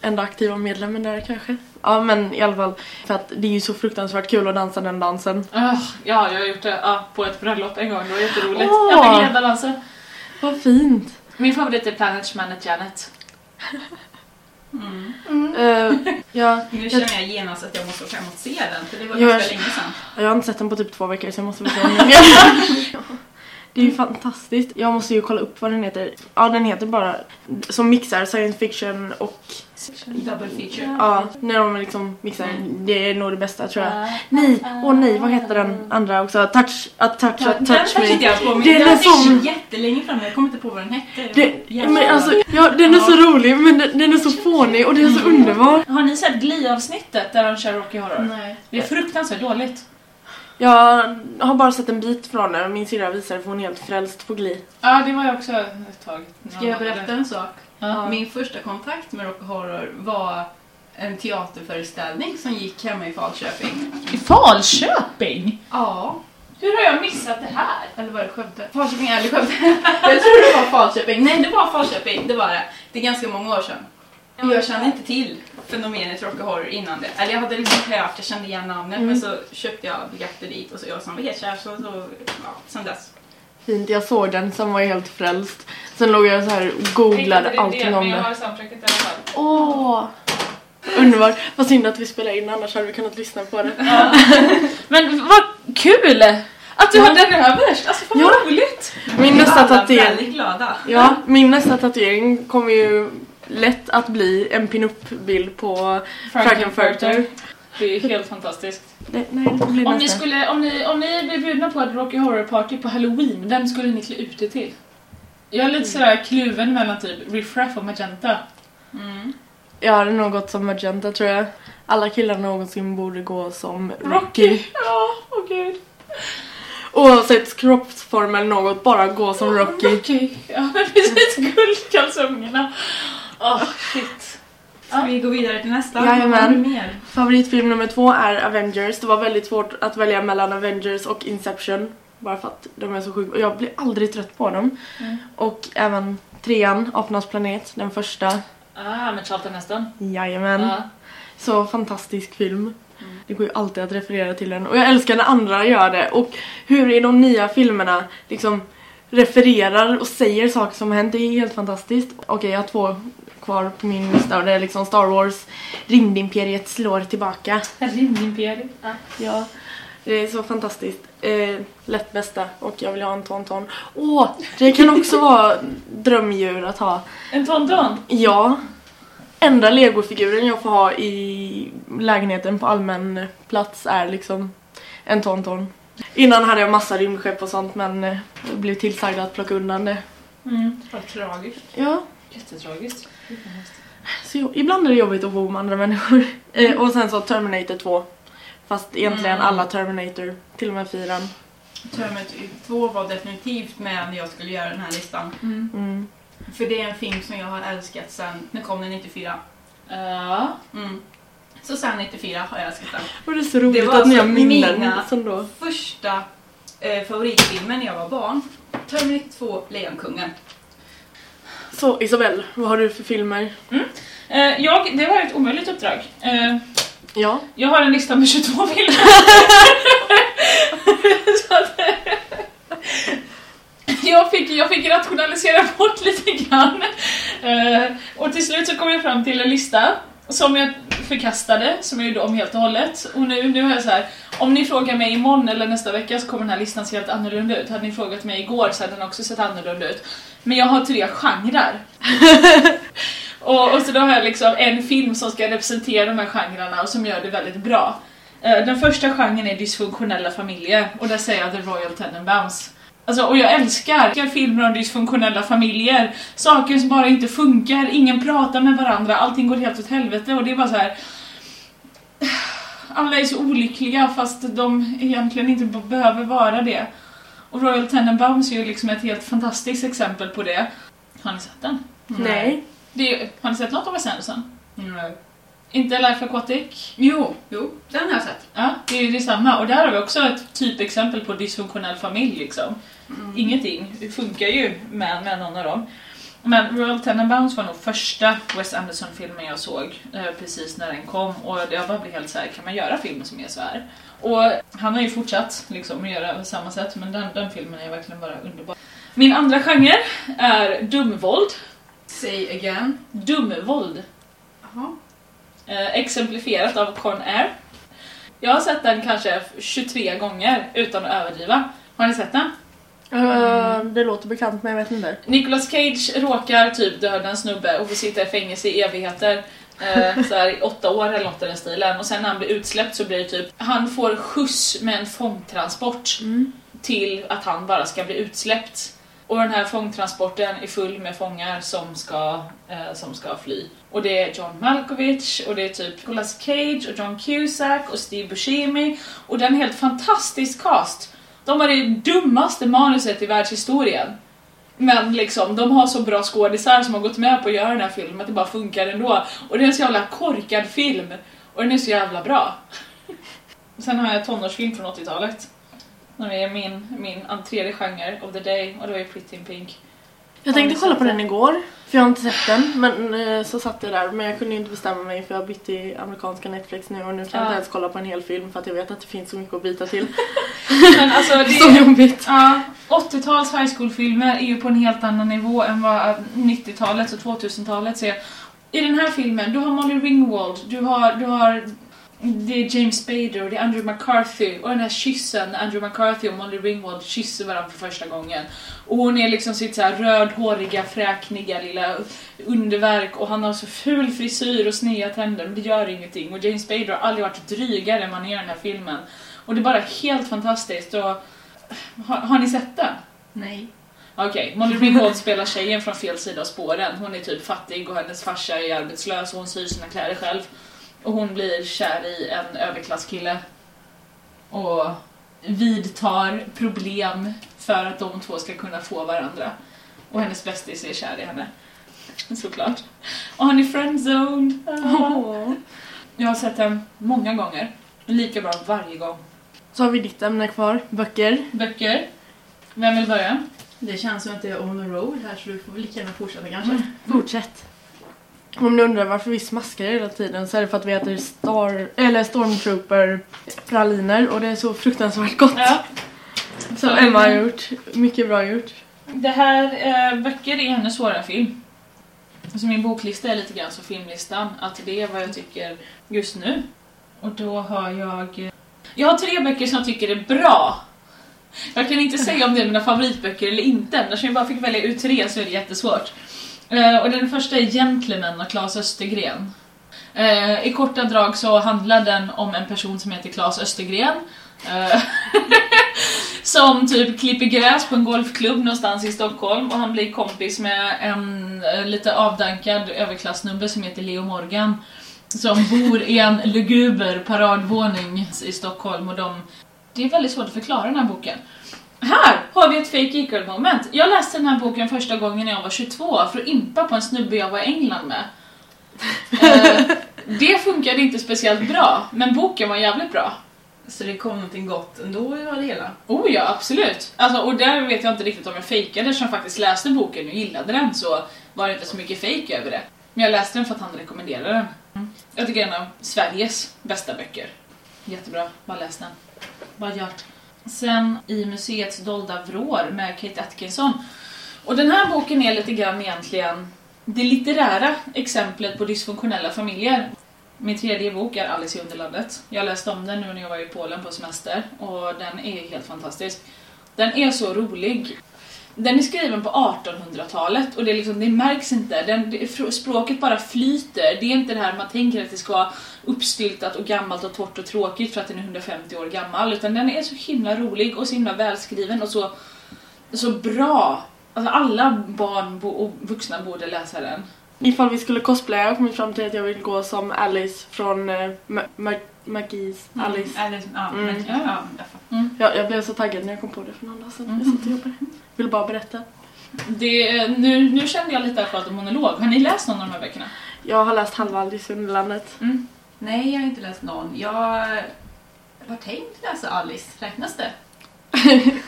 Enda aktiva medlemmen där kanske. Ja men i alla fall. För att det är ju så fruktansvärt kul att dansa den dansen. Ah, ja, jag har gjort det ah, på ett bröllop en gång. Det var jätteroligt. Åh. Jag fick leda dansen. Vad fint. Min favorit är Planet Manet Janet. Mm. Eh, ja, Nu känner jag genast att jag måste åka hem och se den, för det var Jag- ganska länge sedan. jag har inte sett den på typ två veckor så jag måste väl se den igen. Det är ju fantastiskt. Jag måste ju kolla upp vad den heter. Ja, den heter bara som mixar science fiction och Double feature. ja, när de liksom mixar. Det är nog det bästa tror jag. Nej, åh nej, vad heter den andra också? Touch, a touch, a Den touch touchade inte me. jag på, men Den den är som- jättelänge fram, jag kommer inte på vad den hette. Det, men alltså, ja, den är så rolig men den, den är så fånig och det är så underbar. Har ni sett Glee-avsnittet där de kör Rocky Horror? Nej. Det är fruktansvärt dåligt. Jag har bara sett en bit från det. Min syrra visade för hon är helt frälst på Glee. Ja, det var jag också ett tag. Ska jag berätta en sak? Ja. Min första kontakt med Rock Horror var en teaterföreställning som gick hemma i Falköping. I Falköping? Ja, Hur har jag missat det här? eller var det Skövde? Falköping eller Skövde? jag tror det var Falköping. Nej, det var Falköping. Det var det. Det är ganska många år sedan. Jag kände inte till fenomenet Rocky Horror innan det. Eller jag hade liksom hört, jag kände igen namnet Mm. men så köpte jag biljetter dit och så jag som var helt kär så, så ja, sen dess. Fint, jag såg den som var helt frälst. Sen låg jag så här och googlade det, allting om jag det. har soundtracket i alla fall. Åh! Underbart. Vad synd att vi spelar in, annars hade vi kunnat lyssna på det. Men vad kul! Att du Ja. har den överst! Alltså fan Ja. vad roligt! Min nästa alla tatuering... väldigt glada. Ja, min nästa tatuering kommer ju lätt att bli en pinup-bild på Frankenfurter. Det är helt fantastiskt. Det, nej, det Om ni, skulle, om, ni, om ni blev bjudna på ett Rocky Horror Party på Halloween, vem skulle ni klä ut er till? Jag är lite sådär kluven mellan typ Riff Raff och Magenta. Mm. Jag hade nog gått som Magenta tror jag. Alla killar någonsin borde gå som Rocky. Rocky! Ja, åh gud. Oavsett kroppsform eller något, bara gå som Rocky. Rocky. Ja, men precis. Guldkalsongerna. Åh, shit. Ska vi gå vidare till nästa? Jajamän. Favoritfilm nummer två är Avengers. Det var väldigt svårt att välja mellan Avengers och Inception. Bara för att de är så sjuka. Och jag blir aldrig trött på dem. Mm. Och även trean, Apornas planet, den första. Ah, med Charlton Heston. Jajamän. Ja. Så fantastisk film. Mm. Det går ju alltid att referera till den. Och jag älskar när andra gör det. Och hur i de nya filmerna liksom refererar och säger saker som har hänt. Det är helt fantastiskt. Okej, jag har två kvar på min lista och det är liksom Star Wars Rymdimperiet slår tillbaka. Rymdimperiet. Ja. Ja, det är så fantastiskt. Eh, lätt bästa och jag vill ha en tonton. Åh, det kan också vara drömdjur att ha. En tonton. Ja. Enda legofiguren jag får ha i lägenheten på allmän plats är liksom en tonton. Innan hade jag massa rymdskepp och sånt men eh, blev tillsagd att plocka undan det. Mm. Vad tragiskt. Ja, Jättetragiskt. så jo, ibland är det jobbigt att bo med andra människor. Eh, och sen så Terminator 2. Fast egentligen Mm. alla Terminator, till och med fyran. Terminator 2 var definitivt med när jag skulle göra den här listan. Mm. Mm. För det är en film som jag har älskat sen, när kom den 94? Ja. Mm. Så sen 94 har jag älskat den. Och det är så roligt Det var att ni har alltså minnen mina- som då. Första eh, favoritfilmen när jag var barn. Terminator 2, Lejonkungen. Så Isabelle, vad har du för filmer? Eh, jag, det var ett omöjligt uppdrag. Eh, Ja. jag har en lista med 22 filmer. Jag, fick, jag fick rationalisera bort lite grann. Eh, och till slut så kom jag fram till en lista som jag förkastade, som jag gjorde om helt och hållet. Och nu, nu har jag så här, om ni frågar mig imorgon eller nästa vecka så kommer den här listan se helt annorlunda ut. Hade ni frågat mig igår så hade den också sett annorlunda ut. Men jag har tre genrer. och, och så då har jag liksom en film som ska representera de här genrerna och som gör det väldigt bra. Eh, Den första genren är dysfunktionella familjer och där säger jag The Royal Tenenbaums. Alltså, och jag älskar, jag filmer om dysfunktionella familjer. Saker som bara inte funkar, ingen pratar med varandra, allting går helt åt helvete och det är bara så här. Alla är så olyckliga fast de egentligen inte behöver vara det. Och Royal Tenenbaums är ju liksom ett helt fantastiskt exempel på det. Har ni sett den? Nej. Det är, har ni sett något av Anderson? Nej. Inte Life Aquatic? Jo, jo, den har jag sett. Ja, det är ju detsamma. Och där har vi också ett typexempel på dysfunktionell familj liksom. Mm. Ingenting funkar ju med, med någon av dem. Men Royal Tenenbaums var nog första Wes Anderson-filmen jag såg eh, precis när den kom och jag bara blev helt så här: kan man göra filmer som är så här? Och han har ju fortsatt liksom att göra på samma sätt men den, den filmen är verkligen bara underbar. Min andra genre är dumvåld. Say again. Dumvåld. Jaha. Eh, exemplifierat av Con Air. Jag har sett den kanske 23 gånger utan att överdriva. Har ni sett den? Eh, det låter bekant men jag vet inte. Nicolas Cage råkar typ döda en snubbe och får sitta i fängelse i evigheter. Eh, så här, i åtta år eller något i den stilen. Och sen när han blir utsläppt så blir det typ, han får skjuts med en fångtransport Mm. till att han bara ska bli utsläppt. Och den här fångtransporten är full med fångar som ska, eh, som ska fly. Och det är John Malkovich och det är typ Nicolas Cage och John Cusack och Steve Buscemi. Och den är en helt fantastisk cast. De har det dummaste manuset i världshistorien. Men liksom, de har så bra skådisar som har gått med på att göra den här filmen att det bara funkar ändå. Och det är en så jävla korkad film. Och den är så jävla bra. Sen har jag tonårsfilm från 80-talet. Som är min, min tredje genre of the day och det var ju Pretty in Pink. Jag tänkte kolla på den igår. För jag har inte sett den, men eh, så satt jag där. Men jag kunde inte bestämma mig för jag bytte till amerikanska Netflix nu och nu kan jag Ja. inte ens kolla på en hel film för att jag vet att det finns så mycket att byta till. Men alltså, det så jobbigt. Ja, 80-tals high school-filmer är ju på en helt annan nivå än vad 90-talets och 2000-talets är. I den här filmen, du har Molly Ringwald, du har, du har det är James Spader och det är Andrew McCarthy och den här kyssen när Andrew McCarthy och Molly Ringwald kysser varandra för första gången. Och hon är liksom sitt så här rödhåriga, fräkniga lilla underverk och han har så ful frisyr och sneda tänder men det gör ingenting. Och James Spader har aldrig varit drygare än man är i den här filmen. Och det är bara helt fantastiskt. Och, har, har ni sett den? Nej. Okej, Molly Ringwald spelar tjejen från fel sida av spåren. Hon är typ fattig och hennes farsa är arbetslös och hon syr sina kläder själv. Och hon blir kär i en överklasskille. Och vidtar problem för att de två ska kunna få varandra. Och hennes bästis är kär i henne. Såklart. Och han är friendzoned. Jag har sett den många gånger. Lika bra varje gång. Så har vi ditt ämne kvar, böcker. Böcker. Vem vill börja? Det känns som att jag är on a roll här så du får väl lika gärna fortsätta kanske. Fortsätt. Om ni undrar varför vi smaskar hela tiden så är det för att vi äter Star, eller Stormtrooper praliner och det är så fruktansvärt gott. Ja. Som Emma har gjort. Mycket bra gjort. Det här, eh, böcker är ännu svårare än film. Så min boklista är lite grann som filmlistan, att det är vad jag tycker just nu. Och då har jag... Jag har tre böcker som jag tycker är bra. Jag kan inte säga om det är mina favoritböcker eller inte, men eftersom jag bara fick välja ut tre så är det jättesvårt. Eh, och den första är Gentleman av Claes Östergren. Eh, I korta drag så handlar den om en person som heter Claes Östergren. Eh, som typ klipper gräs på en golfklubb någonstans i Stockholm och han blir kompis med en eh, lite avdankad överklassnubbe som heter Leo Morgan. Som bor i en luguber paradvåning i Stockholm och de... Det är väldigt svårt att förklara den här boken. Här har vi ett fake girl moment. Jag läste den här boken första gången när jag var 22 för att impa på en snubbe jag var i England med. Eh, det funkade inte speciellt bra, men boken var jävligt bra. Så det kom någonting gott ändå i det hela. Oh ja, absolut. Alltså, och där vet jag inte riktigt om jag fejkade jag faktiskt läste boken och gillade den så var det inte så mycket fejk över det. Men jag läste den för att han rekommenderade den. Jag tycker det är en av Sveriges bästa böcker. Jättebra, bara läs den. Bara gör det. Sen i Museets dolda vrår med Kate Atkinson. Och den här boken är lite grann egentligen det litterära exemplet på dysfunktionella familjer. Min tredje bok är Alice i Underlandet. Jag läste om den nu när jag var i Polen på semester och den är helt fantastisk. Den är så rolig. Den är skriven på 1800-talet och det, är liksom, det märks inte. Den, det, språket bara flyter. Det är inte det här man tänker att det ska vara uppstyltat och gammalt och torrt och tråkigt för att den är 150 år gammal. Utan den är så himla rolig och så himla välskriven och så, så bra. Alltså alla barn och vuxna borde läsa den. Ifall vi skulle cosplaya jag kommit fram till att jag vill gå som Alice från Ma- Magis Alice. Mm. Eller, ja, Mm. men, ja, ja, jag fattar. Ja, jag blev så taggad när jag kom på det för någon dag sedan. Jag satt och jobbade. Vill bara berätta. Det, nu, nu kände jag lite att en monolog. Har ni läst någon av de här böckerna? Jag har läst halva Alice i Underlandet. Mm. Nej, jag har inte läst någon. Jag har tänkt läsa Alice. Räknas det?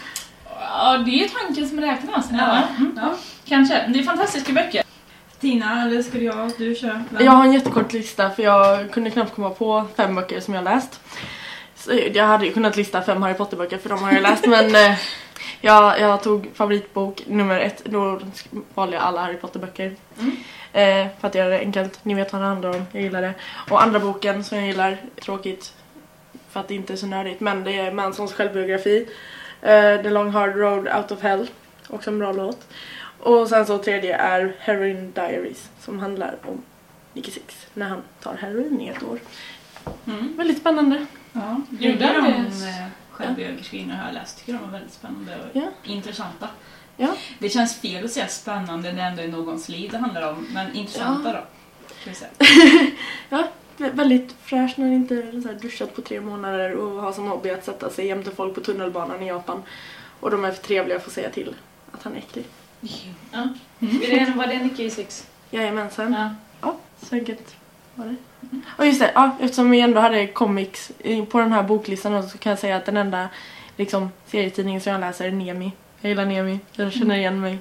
Ja, det är tanken som räknas. Ja. Mm. Ja. Kanske. Det är fantastiska böcker. Tina, eller ska jag? Du kör? Vem? Jag har en jättekort lista för jag kunde knappt komma på fem böcker som jag läst. Så jag hade ju kunnat lista fem Harry Potter-böcker för de har jag läst men eh, jag, jag tog favoritbok nummer ett, då valde jag alla Harry Potter-böcker. Mm. Eh, för att göra det enkelt, ni vet vad det handlar om, jag gillar det. Och andra boken som jag gillar, tråkigt för att det inte är så nördigt, men det är Mansons självbiografi. Eh, The Long Hard Road Out of Hell, också en bra låt. Och sen så tredje är Heroin Diaries som handlar om Nicky Six när han tar heroin i ett år. Mm. Väldigt spännande. Ja, är- eh, självbiografierna har jag läst. Tycker de var väldigt spännande och Ja. intressanta. Ja. Det känns fel att säga spännande när det ändå är någons liv det handlar om, men intressanta då. Vi säga. Vä- Väldigt fräsch när inte är så här duschat på tre månader och har som hobby att sätta sig jämte folk på tunnelbanan i Japan. Och de är för trevliga för att säga till att han är äcklig. Ja. Är det, var det Nicky Six? Jajamensan. Ja. Ja, så enkelt var det. Och just det, ja, eftersom vi ändå hade comics på den här boklistan så kan jag säga att den enda liksom, serietidningen som jag läser är Nemi. Jag gillar Nemi, jag känner igen mig.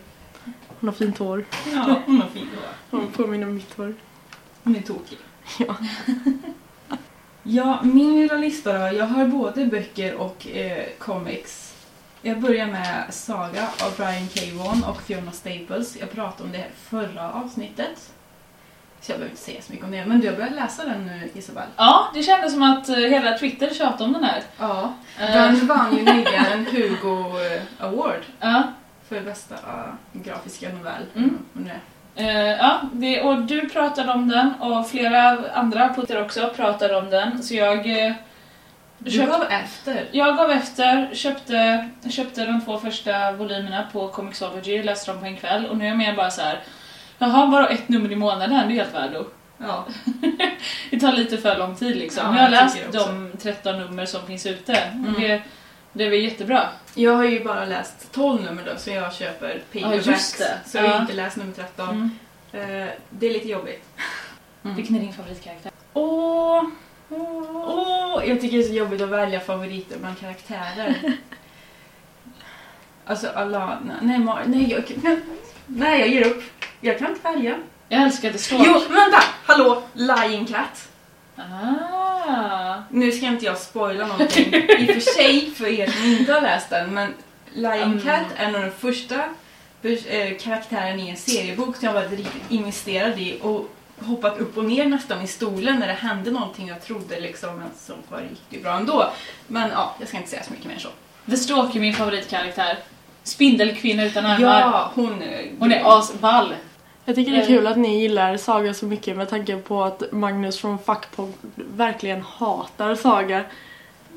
Hon har fint hår. Ja, hon har fint hår. Hon påminner om mitt hår. Hon är tokig. Ja. Ja, min lilla lista då. Jag har både böcker och eh, comics. Jag börjar med Saga av Brian K. Vaughan och Fiona Staples. Jag pratade om det här förra avsnittet. Så jag behöver inte säga så mycket om det. Men du har börjat läsa den nu, Isabel? Ja, det kändes som att eh, hela Twitter tjatade om den här. Ja. Eh, Den vann ju nyligen en Hugo eh, Award ja. för bästa eh, grafiska novell. Mm. Det- Eh, ja, det, och du pratade om den och flera andra Twitter också pratade om den. Så jag, eh, Du köpt- gav efter. jag gav efter, köpte, köpte de två första volymerna på Comixology, läste dem på en kväll och nu är jag mer bara så här. Jaha, bara ett nummer i månaden, det är helt värdo. Ja. Det tar lite för lång tid liksom. Ja, jag har läst de 13 nummer som finns ute. Mm. Det, det är väl jättebra. Jag har ju bara läst 12 nummer då, så jag köper Ja, paperbacks. just det. Så jag har Ja. inte läst nummer 13. Mm. Eh, det är lite jobbigt. Vilken är din favoritkaraktär? Åh, åh, jag tycker det är så jobbigt att välja favoriter bland karaktärer. alltså alla... Nej, Mar- nej, jag, nej, nej, jag ger upp. Jag kan inte välja. Jag älskar The Stork. Jo, vänta! Hallå! Lion Cat. Ah. Nu ska inte jag spoila någonting. I och för sig för er som inte har läst den, men Lion Mm. Cat är nog den första eh, karaktären i en seriebok som jag varit riktigt investerad i och hoppat upp och ner nästan i stolen när det hände någonting jag trodde liksom men så var det bra ändå. Men ja, jag ska inte säga så mycket mer än så. The Stork är min favoritkaraktär. Spindelkvinna utan armar. Ja, hon är... Hon är asball. Jag tycker det är Eh. kul att ni gillar Saga så mycket med tanke på att Magnus från Fuckpop verkligen hatar Saga.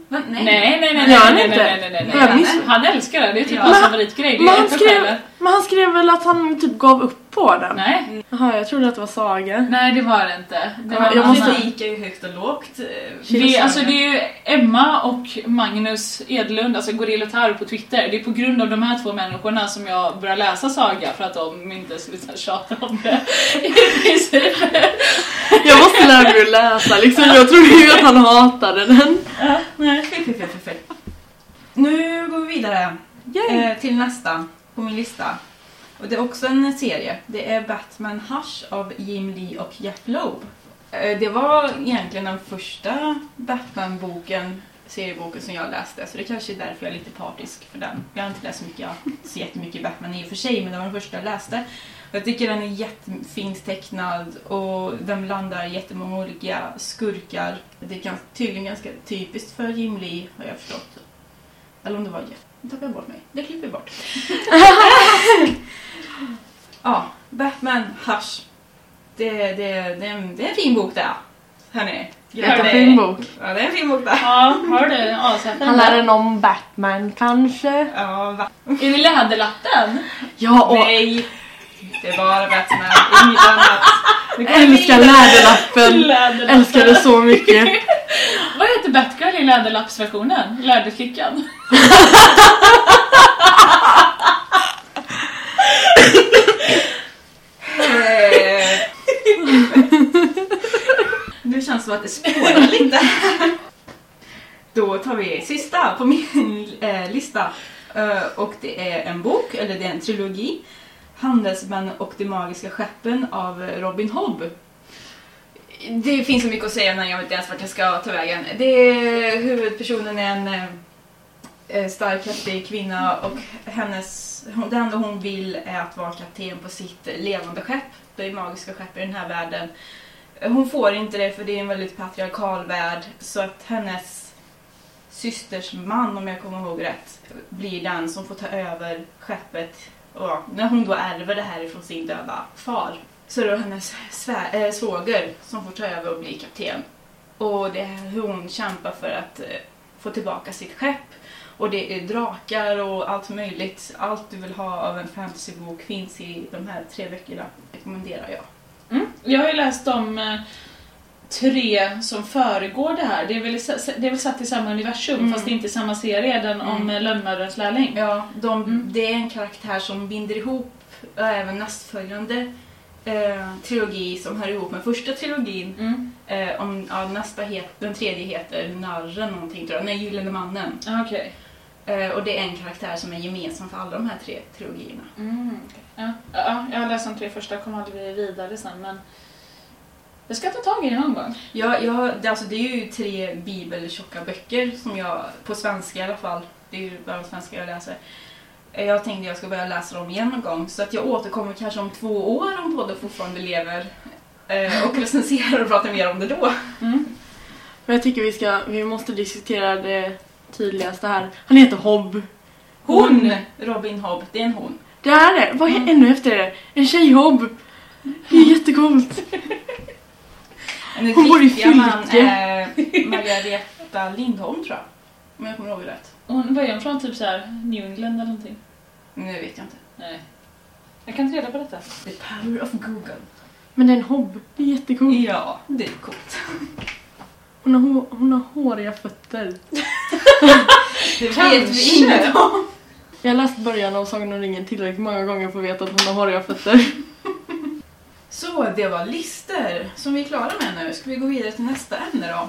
Men, nej. Nej, nej, nej, nej, nej, nej, nej, nej, nej. miss- Han älskar det. Det är typ Ja. hans Men- favoritgrej. Men han skrev-. Men han skrev väl att han typ gav upp på den? Nej, Jaha, jag trodde att det var Saga. nej det var det inte. Det Ja, var jag måste- är ju högt och lågt. eh, Det alltså, det är ju Emma och Magnus Edlund, alltså Gorillotar på Twitter. Det är på grund av de här två människorna som jag börjar läsa Saga för att de inte slutar tjata om det. Jag måste lära mig att läsa liksom. Jag trodde ju att han hatade den. Ja, nej. Nu går vi vidare Yay. eh, till nästa på min lista. Och det är också en serie. Det är Batman Hush av Jim Lee och Jeff Loeb. Eh, det var egentligen den första Batman-boken, serieboken som jag läste. Så det kanske är därför jag är lite partisk för den. Jag har inte läst så mycket, så jättemycket Batman i och för sig, men det var den första jag läste. Jag tycker den är jättefint tecknad och den blandar jättemånga olika skurkar. Det är tydligen ganska typiskt för Jim Lee har jag förstått. Eller om det var Jeff. Nu tappade jag bort mig. Det klipper vi bort. ja, Batman Hush. Det, det, det, är en, det är en fin bok där. Hörni. Jättefin bok. Ja, det är en fin bok där. Ja, har du? Ja, så Han lär en om Batman kanske. Ja, va? Är det Läderlappen? Ja, och Nej! Det är bara Batman, inget annat. jag älskar Läderlappen. Läderlappen. Älskar det så mycket. Vad heter Batgirl i Läderlappsversionen? Läderflickan? Som att det spårar lite. Då tar vi sista på min eh, lista. Eh, och det är en bok, eller det är en trilogi. Handelsmän och de magiska skeppen av Robin Hobb. Det finns så mycket att säga när jag vet inte ens vart jag ska ta vägen. Det är, huvudpersonen är en eh, stark, häftig kvinna och hennes, hon, det enda hon vill är att vara kapten på sitt levande skepp. Det är magiska skepp i den här världen. Hon får inte det för det är en väldigt patriarkal värld så att hennes systers man, om jag kommer ihåg rätt, blir den som får ta över skeppet och när hon då ärver det här ifrån sin döda far så är det hennes svä- äh, svåger som får ta över och bli kapten. Och det är hur hon kämpar för att eh, få tillbaka sitt skepp. Och det är drakar och allt möjligt. Allt du vill ha av en fantasybok finns i de här tre veckorna, rekommenderar jag. Mm. Jag har ju läst de eh, tre som föregår det här. Det är väl, det är väl satt i samma universum Mm. fast det är inte samma serie, den om Mm. mm. Lönnmördarens lärling. Ja, de, Mm. det är en karaktär som binder ihop även nästföljande eh, trilogi som hör ihop med första trilogin. Mm. Eh, om, ja, nästa het, den tredje heter Narren någonting tror jag. Nej, Gyllene mannen. Ah, Okej. Eh, och det är en karaktär som är gemensam för alla de här tre trilogierna. Mm, okej. Ja. Ja, jag har läst de tre första, kom aldrig vidare sen men jag ska ta tag i det någon gång. Jag, jag, det- alltså, det är ju tre bibeltjocka böcker som jag, på svenska i alla fall, det är ju bara svenska jag läser. Jag tänkte jag ska börja läsa dem igen någon gång så att jag återkommer kanske om två år om podden fortfarande lever eh, och recenserar och pratar mer om det då. Mm. Men jag tycker vi ska, vi måste diskutera det tydligaste här. Han heter Hobb. Hon! Robin Hobb, det är en hon. Det är det! Vad är Mm. ännu efter det? En tjejhobb! Det är jättecoolt! Hon bor i riktiga man Fylke. är Margareta Lindholm tror jag. Om jag kommer ihåg rätt. Hon var ju från typ så här New England eller någonting. Nu vet jag inte. Nej. Jag kan inte reda på detta. The power of Google. Men det är en hobb. Det är jättecoolt. Ja, det är coolt. Hon har, hon har håriga fötter. Det vet vi inget om. Jag har läst början av Sagan om ringen tillräckligt många gånger för att veta att hon har håriga fötter. Så, det var lister som vi är klara med nu. Ska vi gå vidare till nästa ämne då?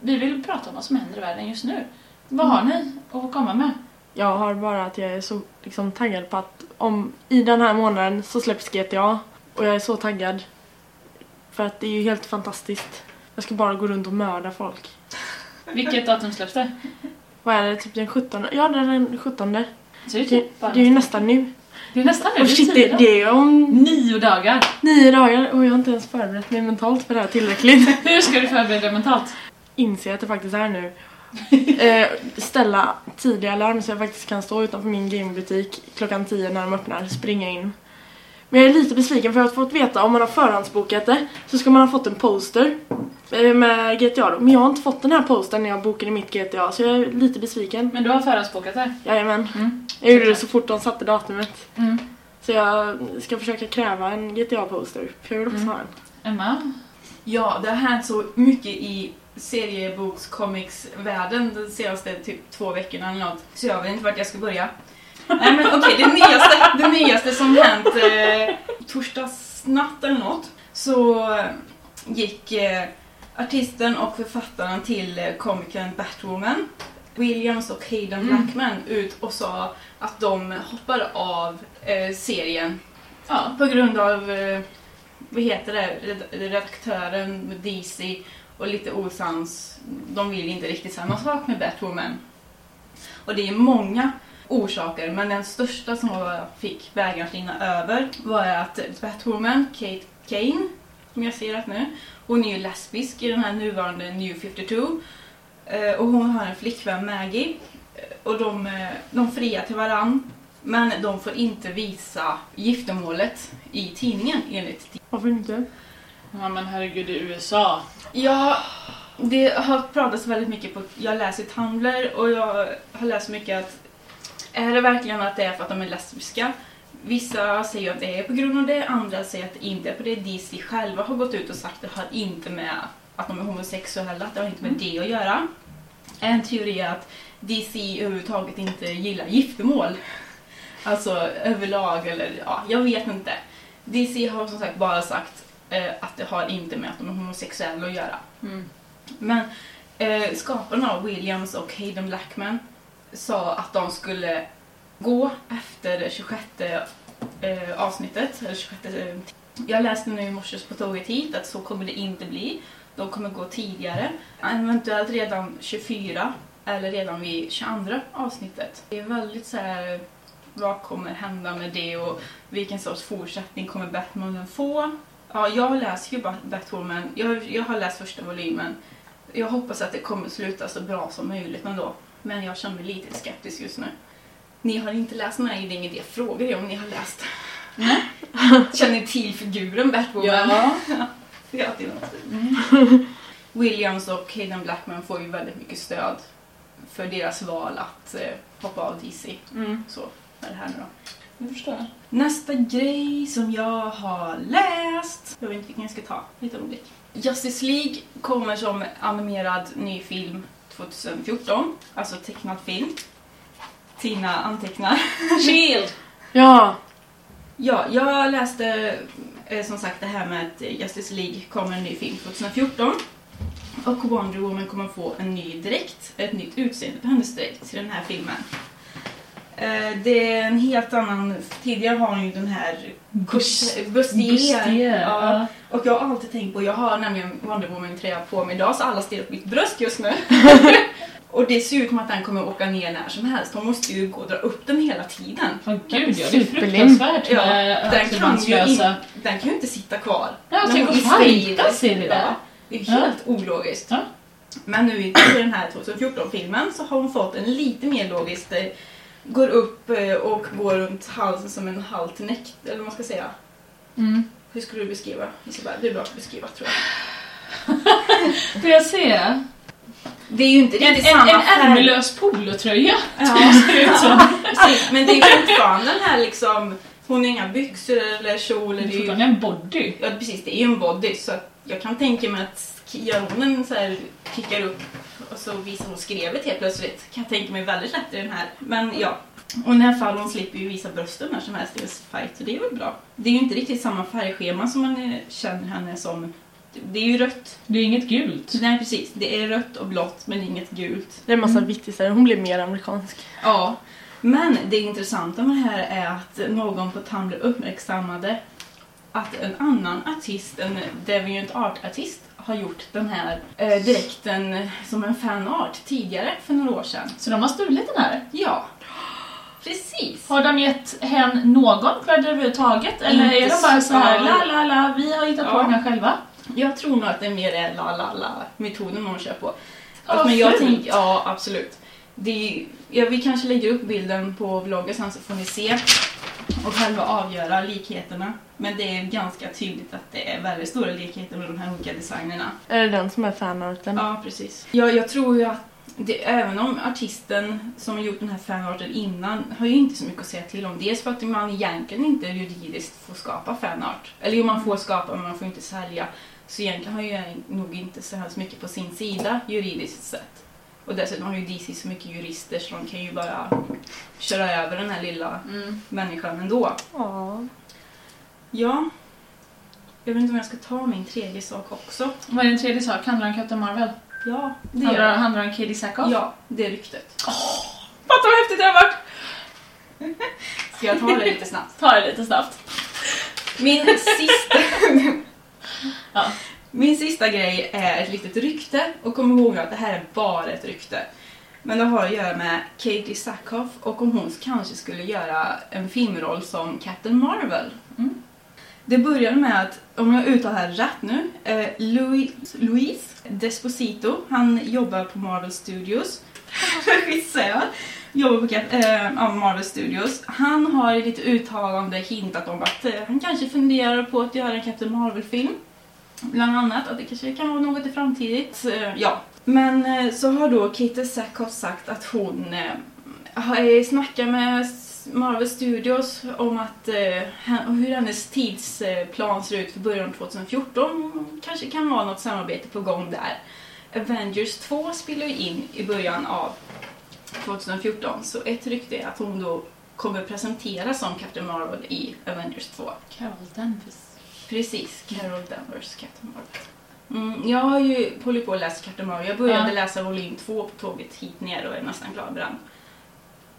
Vi vill prata om vad som händer i världen just nu. Vad har ni att komma med? Jag har bara att jag är så liksom, taggad på att om i den här månaden så släpps GTA. Och jag är så taggad. För att det är ju helt fantastiskt. Jag ska bara gå runt och mörda folk. Vilket datum släpps det? Vad är det? Typ den 17? Ja, det är den 17. Det, det, är det typ bara är ju nästan nu. det är nästan nu. Och det shit, tio det, det är om Nio dagar. nio dagar och jag har inte ens förberett mig mentalt för det här tillräckligt. Hur ska du förbereda dig mentalt? Inse att det faktiskt är nu. Eh, ställa tidiga alarm så jag faktiskt kan stå utanför min gamebutik klockan 10 när de öppnar, springa in. Men jag är lite besviken för jag har fått veta om man har förhandsbokat det så ska man ha fått en poster eh, med GTA då. Men jag har inte fått den här postern när jag bokade mitt GTA så jag är lite besviken. Men du har förhandsbokat det? Jajamän. Mm. Jag gjorde det så fort de satte datumet. Mm. Så jag ska försöka kräva en GTA-poster. För jag vill också Mm. ha en. Emma? Ja, det har hänt så mycket i serieboks comics världen de senaste typ två veckorna eller något. Så jag vet inte vart jag ska börja. Nej men okej, det, nyaste, det nyaste som hänt eh, torsdagsnatt eller något. Så gick eh, artisten och författaren till eh, komikern Batwoman Williams och Hayden Mm. Blackman ut och sa att de hoppar av eh, serien Ja. på grund av, eh, vad heter det, red- redaktören DC och lite osams. De vill inte riktigt samma sak med Batwoman. Och det är många orsaker, men den största som fick vägen att rinna över var att Batwoman, Kate Kane, som jag ser rätt nu, hon är ju lesbisk i den här nuvarande New 52. Eh, Och hon har en flickvän, Maggie. Eh, Och de, eh, de friar till varann. Men de får inte visa giftermålet i tidningen enligt Varför inte? Ja men herregud, i USA. Ja, det har pratats väldigt mycket på... Jag läser Tumblr och jag har läst mycket att... Är det verkligen att det är för att de är lesbiska? Vissa säger att det är på grund av det, andra säger att det inte är på det. DC själva har gått ut och sagt att det har inte med att de är homosexuella, att det har inte med det att göra. En teori är att DC överhuvudtaget inte gillar giftermål. Alltså överlag, eller ja, jag vet inte. DC har som sagt bara sagt eh, att det har inte med att de är homosexuella att göra. Mm. Men eh, skaparna av Williams och Hayden Blackman sa att de skulle gå efter det 26 eh, avsnittet. Eller 26, eh, jag läste nu i morse på tåget hit att så kommer det inte bli. De kommer gå tidigare. Eventuellt redan 24 eller redan vid 22 avsnittet. Det är väldigt så här vad kommer hända med det och vilken sorts fortsättning kommer Batmanen få? Ja, jag läser ju Batwoman. Jag, jag har läst första volymen. Jag hoppas att det kommer sluta så bra som möjligt ändå. Men jag känner mig lite skeptisk just nu. Ni har inte läst den här, det är ingen idé att fråga er om ni har läst. Nej. Känner ni till figuren Batwoman? Ja. Ja, det är. Mm. Williams och Hayden Blackman får ju väldigt mycket stöd för deras val att eh, hoppa av DC. Mm. Så är det här nu då. Jag förstår. Nästa grej som jag har läst. Jag vet inte vilken jag ska ta. Lite ögonblick. Justice League kommer som animerad ny film 2014. Alltså tecknad film. Tina antecknar. Shield! Ja! Ja, jag läste eh, som sagt det här med att Justice League kommer en ny film 2014. Och Wonder Woman kommer få en ny dräkt, ett nytt utseende på hennes dräkt till den här filmen. Eh, Det är en helt annan... Tidigare har hon ju den här Bust- bustier. Bustier, Ja. ja. Och jag har alltid tänkt på, jag har nämligen Wonder Woman-tröja på mig idag så alla stirrar på mitt bröst just nu. och det ser ut som att den kommer åka ner när som helst. Hon måste ju gå och dra upp den hela tiden. Åh gud ja, det är fruktansvärt Ja, den, kan ju in, den kan ju inte sitta kvar. Ja, När tänk hon att fightas i det där. Ja, det är Ja. helt ologiskt. Ja. Men nu i den här 2014-filmen så har hon fått en lite mer logisk går upp eh, och går runt halsen som en halt näck, eller vad man ska säga. Mm. Hur skulle du beskriva Isabel? Du är bra att beskriva tror jag. Får jag se? Det är ju inte riktigt en, samma en färg. ärmlös polotröja. Ja, ser ut som. precis. Men det är fortfarande den här liksom, hon har inga byxor eller kjol. Det är Det är ju, fortfarande en body. ja precis, det är ju en body så jag kan tänka mig att gör hon en så här, kickar upp och så visar hon skrevet helt plötsligt. Kan jag tänka mig väldigt lätt i den här. Men ja. Och i det här fallet hon slipper ju visa brösten när som helst i en fight så det är väl bra. Det är ju inte riktigt samma färgschema som man eh, känner henne som. Det är ju rött. Det är inget gult. Nej precis, det är rött och blått men inget gult. Det är en massa Mm. vittisar. Hon blir mer amerikansk. Ja, men det intressanta med det här är att någon på Tumblr uppmärksammade att en annan artist, en Deviant Art-artist, har gjort den här eh, dräkten som en fanart tidigare för några år sedan. Så de har stulit den här. Ja, precis. Har de gett hen någon cred överhuvudtaget? Eller Inte är de bara så här så. la la la, vi har hittat på Ja. den här själva? Jag tror nog att det är mer är la la la metoden man kör på. Ja, men jag tänker, ja absolut. Det ja, vi kanske lägger upp bilden på vloggen sen så får ni se och själva avgöra likheterna. Men det är ganska tydligt att det är väldigt stora likheter med de här olika designerna. Är det den som är fanarten? Ja, precis. Ja, jag tror ju att det, även om artisten som har gjort den här fanarten innan har ju inte så mycket att säga till om. Dels för att man egentligen inte juridiskt får skapa fanart. Eller jo, man får skapa men man får inte sälja. Så egentligen har ju nog inte så hemskt mycket på sin sida juridiskt sett. Och dessutom har ju DC så mycket jurister så de kan ju bara köra över den här lilla människan ändå. Ja. Ja. Jag vet inte om jag ska ta min tredje sak också. Vad är din tredje sak? Handlar det om Captain Marvel? Ja, det Handlar, gör det. handlar det om Katie Sackhoff? Ja, det är ryktet. Fattar vad häftigt det har varit! Ska jag ta det lite snabbt? Ta det lite snabbt. Min sista... Ja. Min sista grej är ett litet rykte och kom ihåg att det här är bara ett rykte. Men det har att göra med Katie Sackhoff och om hon kanske skulle göra en filmroll som Captain Marvel. Mm. Det började med att, om jag uttalar det rätt nu, eh, Louis, Luis Desposito, han jobbar på Marvel Studios. Regissör. Jobbar på Cap- eh, Marvel Studios. Han har i lite uttalande hintat om att eh, han kanske funderar på att göra en Captain Marvel-film. Bland annat att det kanske kan vara något i framtidigt. Eh, ja. Men eh, så har då Kate Sackhoff sagt att hon eh, snackar med Marvel Studios om att hur hennes tidsplan ser ut för början av 2014. Kanske kan vara något samarbete på gång där. Avengers 2 spelar ju in i början av 2014 så ett rykte är att hon då kommer presenteras som Captain Marvel i Avengers 2. Carol Danvers. Precis, Carol Danvers, Captain Marvel. Mm, jag har ju hållit på att läsa Captain Marvel. Jag började Ja. läsa volym 2 på tåget hit ner och är nästan klar med den.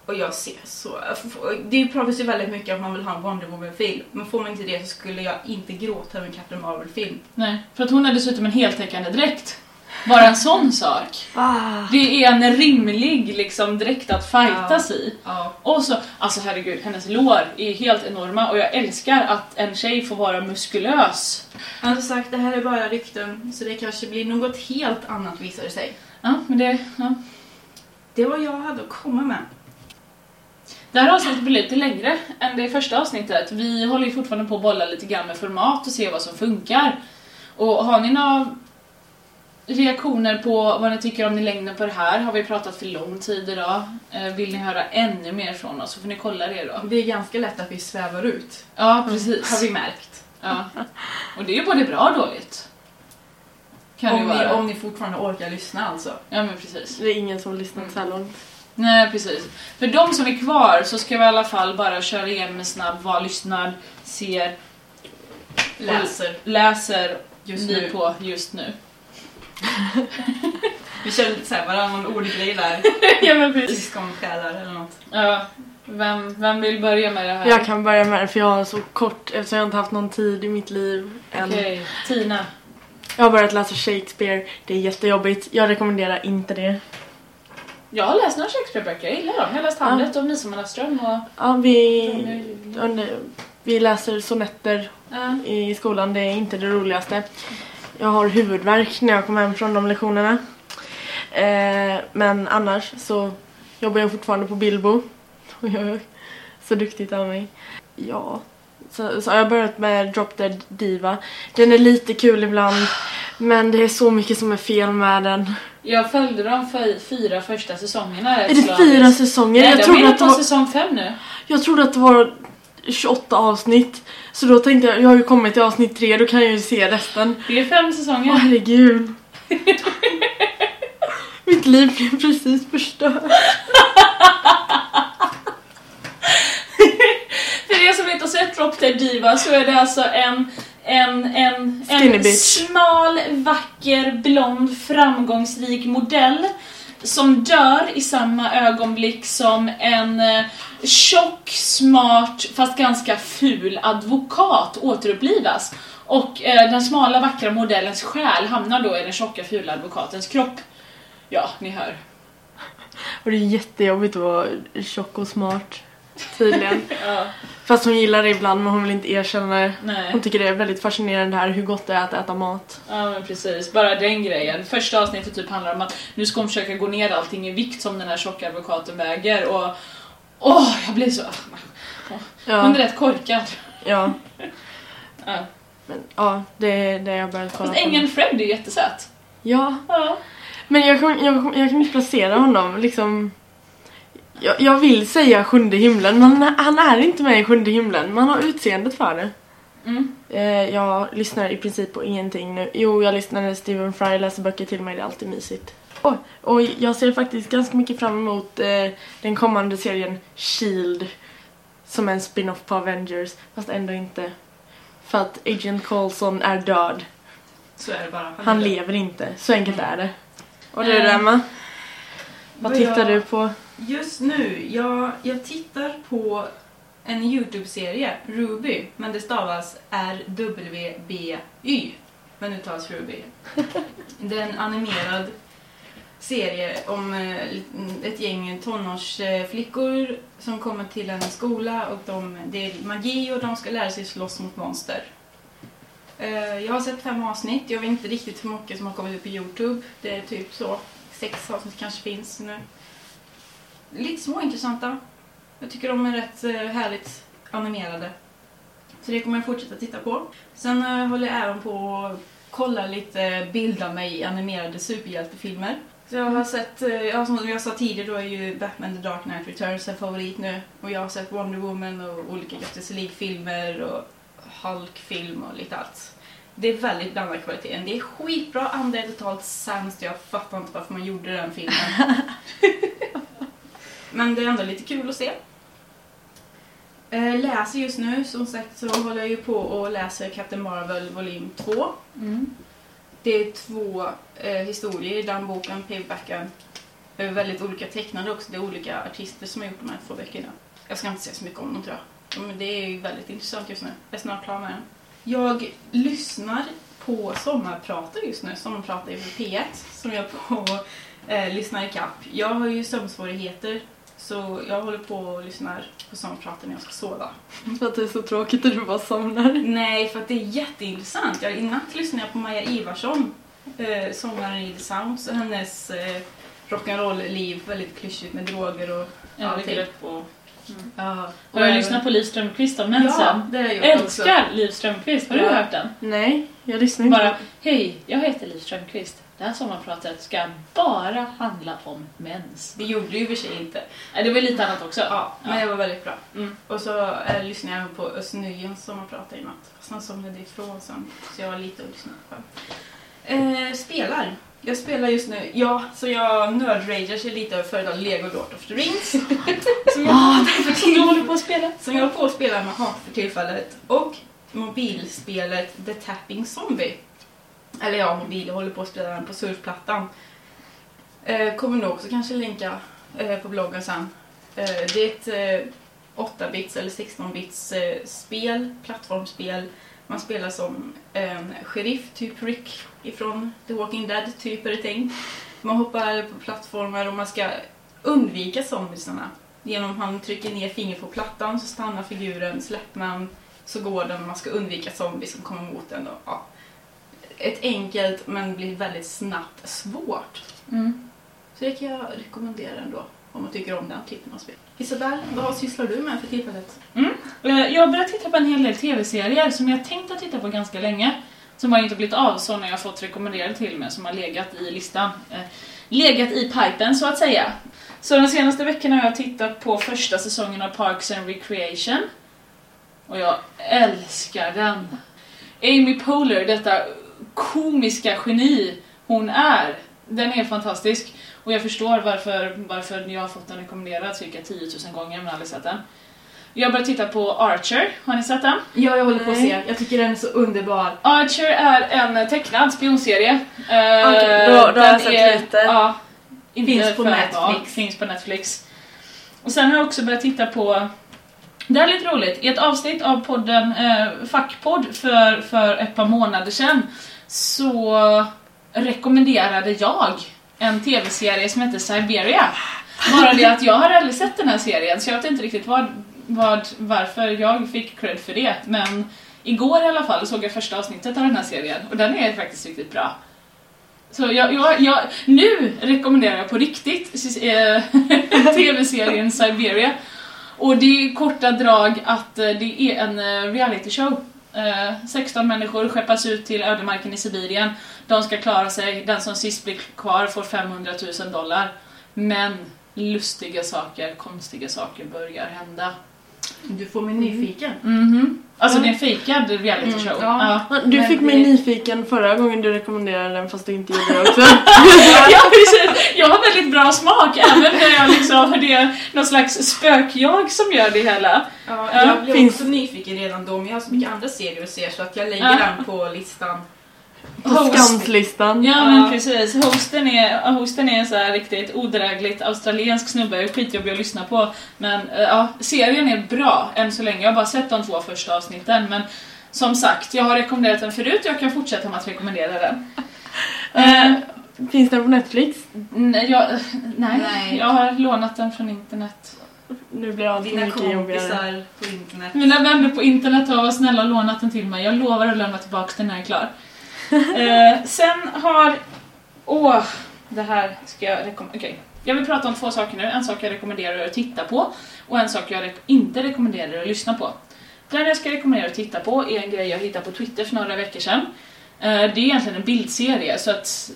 Och jag ser så... Det pratas ju väldigt mycket om att man vill ha en Wonder Woman-film. Men får man inte det så skulle jag inte gråta över en Captain Marvel-film. Nej, för att hon har dessutom en heltäckande dräkt. Bara en sån sak. Ah. Det är en rimlig liksom dräkt att fightas i. Och så, alltså herregud, hennes lår är helt enorma och jag älskar att en tjej får vara muskulös. Han har sagt det här är bara rykten så det kanske blir något helt annat visar det sig. Ja, men det, ja. Det var jag hade att komma med. Det här avsnittet blir lite längre än det första avsnittet. Vi håller ju fortfarande på att bolla lite grann med format och se vad som funkar. Och har ni några reaktioner på vad ni tycker om ni längden på det här? Har vi pratat för lång tid idag? Eh, Vill ni höra ännu mer från oss så får ni kolla det då. Det är ganska lätt att vi svävar ut. Ja, precis. Har vi märkt. Ja. Och det är ju både bra och dåligt. Kan det Om ni, vara. om ni fortfarande orkar lyssna alltså. Ja men precis. Det är ingen som lyssnat så här långt. Nej precis. För de som är kvar så ska vi i alla fall bara köra igenom en snabb vad lyssnar, ser, Läser läser just ni nu. på just nu. Vi kör lite såhär varannan ordgrej där. ja men precis. Syskonsjälar eller något. Ja. Vem, vem vill börja med det här? Jag kan börja med det för jag har så kort eftersom jag inte haft någon tid i mitt liv än. Okej, Tina. Jag har börjat läsa Shakespeare. Det är jättejobbigt. Jag rekommenderar inte det. Jag har läst några Shakespeare-böcker, jag gillar dem. Jag har läst Hamlet och Midsommarnattsdröm och... Ja, vi, och vi läser sonetter Ja. i skolan. Det är inte det roligaste. Jag har huvudvärk när jag kommer hem från de lektionerna. Eh, men annars så jobbar jag fortfarande på Bilbo. Och jag är så duktigt av mig. Ja. Så, så har jag börjat med Drop Dead Diva. Den är lite kul ibland. Men det är så mycket som är fel med den. Jag följde de fy- fyra första säsongerna Är det slaviskt. fyra säsonger? Nej, jag, de är trodde inne att det på var, säsong fem nu. jag trodde att det var 28 avsnitt. Så då tänkte jag, jag har ju kommit till avsnitt tre, då kan jag ju se resten. Det är fem Åh säsonger. herregud. Mitt liv blev precis förstört. För er som inte har sett Dead Diva så är det alltså en en, en, en smal, vacker, blond, framgångsrik modell som dör i samma ögonblick som en eh, tjock, smart, fast ganska ful advokat återupplivas. Och eh, den smala, vackra modellens själ hamnar då i den tjocka, fula advokatens kropp. Ja, ni hör. Och det är jättejobbigt att vara tjock och smart. Tydligen. Ja, Fast hon gillar det ibland men hon vill inte erkänna det. nej. Hon tycker det är väldigt fascinerande här hur gott det är att äta mat. Ja men precis, bara den grejen. Första avsnittet typ handlar om att nu ska hon försöka gå ner allting i vikt som den här tjocka advokaten väger och Åh, jag blir så... Hon Ja, är rätt korkad. ja. Ja. Men ja, det är det jag börjat kolla Fast på. ängeln Fred är jättesöt. Ja, Ja. men jag kan, jag, jag kan inte placera honom liksom. Jag, jag vill säga sjunde himlen men han, han är inte med i sjunde himlen. Man har utseendet för det. Mm. Eh, jag lyssnar i princip på ingenting nu. Jo, jag lyssnar när Stephen Fry läser böcker till mig. Det är alltid mysigt. Och, och jag ser faktiskt ganska mycket fram emot eh, den kommande serien Shield. Som är en spin-off på Avengers. Fast ändå inte. För att Agent Coulson är död. Så är det bara. Han lever inte. Så enkelt är det. Och du Eh, Emma? Vad vad tittar jag- du på? Just nu, jag, jag tittar på en Youtube-serie, Ruby, men det stavas R-W-B-Y. Men uttalas Ruby. Det är en animerad serie om eh, ett gäng tonårsflickor som kommer till en skola och de, det är magi och de ska lära sig slåss mot monster. Eh, jag har sett fem avsnitt, jag vet inte riktigt hur mycket som har kommit upp på Youtube. Det är typ så, sex avsnitt kanske finns nu lite småintressanta. Jag tycker de är rätt eh, härligt animerade. Så det kommer jag fortsätta titta på. Sen eh, håller jag även på att kolla lite, bilda mig i animerade superhjältefilmer. Så jag har sett, eh, ja, som jag sa tidigare då är ju Batman The Dark Knight Returns en favorit nu. Och jag har sett Wonder Woman och olika Justice League-filmer och Hulk-film och lite allt. Det är väldigt blandad kvalitet. Det är skitbra, andra är totalt sämst. Jag fattar inte varför man gjorde den filmen. Men det är ändå lite kul att se. Eh, läser just nu, som sagt så håller jag ju på och läser Captain Marvel volym 2. Mm. Det är två eh, historier i den boken, paperbacken. Är väldigt olika tecknade också, det är olika artister som har gjort de här två böckerna. Jag ska inte säga så mycket om dem tror jag. Men det är ju väldigt intressant just nu. Jag är snart klar med den. Jag lyssnar på sommarpratar just nu, sommarpratar i P1, som jag på eh, lyssnar ikapp. Jag har ju sömnsvårigheter, så jag håller på och lyssnar på sommarpratar när jag ska sova. För att det är så tråkigt att du bara somnar. Nej, för att det är jätteintressant. Jag, I natt lyssnade jag på Maja Ivarsson, eh, sångaren i The Sounds, och hennes eh, rock'n'roll-liv, väldigt klyschigt med droger och Jag allting. rätt på. Ja, Har du lyssnat på Liv Strömquist om mensen? Ja, det har jag gjort också. Älskar Liv Strömquist, har du Ja. hört den? Nej, jag lyssnar inte. Bara, hej, jag heter Liv Strömquist. Det här sommarpratet ska bara handla om mens. Det gjorde det ju för sig inte. Det var lite annat också. Ja, men det var väldigt bra. Mm. Och så eh, lyssnade jag på Özz Nujens sommarprata i natt. Fast han somnade ifrån sen, så jag var lite att lyssna på. Eh, spelar. Jag spelar just nu, ja, så jag nördrager sig lite över föredrag Lego Lord of the Rings. som jag Som du håller på att spela? Som jag håller på att spela med hat för tillfället. Och mobilspelet The Tapping Zombie. Eller ja, mobil. Jag håller på att spela den på surfplattan. Eh, kommer nog också kanske länka eh, på bloggen sen. Eh, det är ett eh, 8-bits eller 16-bits eh, spel, plattformsspel. Man spelar som en sheriff, typ Rick ifrån The Walking Dead, typ är det tänkt. Man hoppar på plattformar och man ska undvika zombiesarna. Genom att man trycker ner fingret på plattan så stannar figuren, släpper man så går den och man ska undvika zombies som kommer mot en. Och, ja. Ett enkelt men blir väldigt snabbt svårt. Mm. Så det kan jag rekommendera ändå om man tycker om den typen av spel. Isabelle, vad sysslar du med för tillfället? Eh, Jag har börjat titta på en hel del tv-serier som jag tänkt att titta på ganska länge. Som har inte blivit av, sådana jag har fått rekommenderade till mig som har legat i listan. Eh, Legat i pipen så att säga. Så de senaste veckorna har jag tittat på första säsongen av Parks and Recreation. Och jag älskar den. Amy Poehler, detta komiska geni hon är, den är fantastisk. Och jag förstår varför, varför jag har fått den rekommenderad cirka 10 000 gånger men aldrig sett den. Jag har börjat titta på Archer, har ni sett den? Ja, jag håller på att se. Jag tycker den är så underbar. Archer är en tecknad spionserie. Eh, Okej, då- då har jag sett lite. Ja, Finns på Netflix. Finns på Netflix. Och sen har jag också börjat titta på det här är lite roligt. I ett avsnitt av podden eh, Fackpodd för, för ett par månader sedan så rekommenderade jag en tv-serie som heter Siberia. Bara det att jag har aldrig sett den här serien så jag vet inte riktigt vad, vad, varför jag fick cred för det. Men igår i alla fall såg jag första avsnittet av den här serien och den är faktiskt riktigt bra. Så jag, jag, jag, nu rekommenderar jag på riktigt eh, tv-serien Siberia. Och det är korta drag att eh, det är en eh, reality show. Eh, 16 människor skeppas ut till ödemarken i Sibirien. De ska klara sig, den som sist blir kvar får 500 000 dollar. Men lustiga saker, konstiga saker börjar hända. Du får mig nyfiken. Mhm. Alltså Ja. det är reality Mm, show. ja. Ja. Du Men fick mig det- nyfiken förra gången du rekommenderade den fast du inte gjorde det också. ja precis, jag har väldigt bra smak även när jag liksom, det är någon slags spökjag som gör det hela. Ja, Ja, jag blev finns- också nyfiken redan då, men jag har så mycket andra serier att se så att jag lägger Ja. den på listan. Skamslistan. Ja men precis, hosten är, hosten är så här riktigt odrägligt australiensk snubbe, skitjobbig att lyssna på. Men eh, ja, serien är bra än så länge, jag har bara sett de två första avsnitten men som sagt, jag har rekommenderat den förut och jag kan fortsätta med att rekommendera den. Eh, Finns den på Netflix? nej, jag, nej, Nej. jag har lånat den från internet. Nu blir allt Dina mycket jobbigare. kompisar på internet. Mina vänner på internet har varit snälla och lånat den till mig. Jag lovar att lämna tillbaka den när jag är klar. eh, sen har... Åh, det här ska jag rekommendera. Okej. Jag vill prata om två saker nu. En sak jag rekommenderar er att titta på och en sak jag re- inte rekommenderar er att lyssna på. Den jag ska rekommendera er att titta på är en grej jag hittade på Twitter för några veckor sedan. Eh, det är egentligen en bildserie så att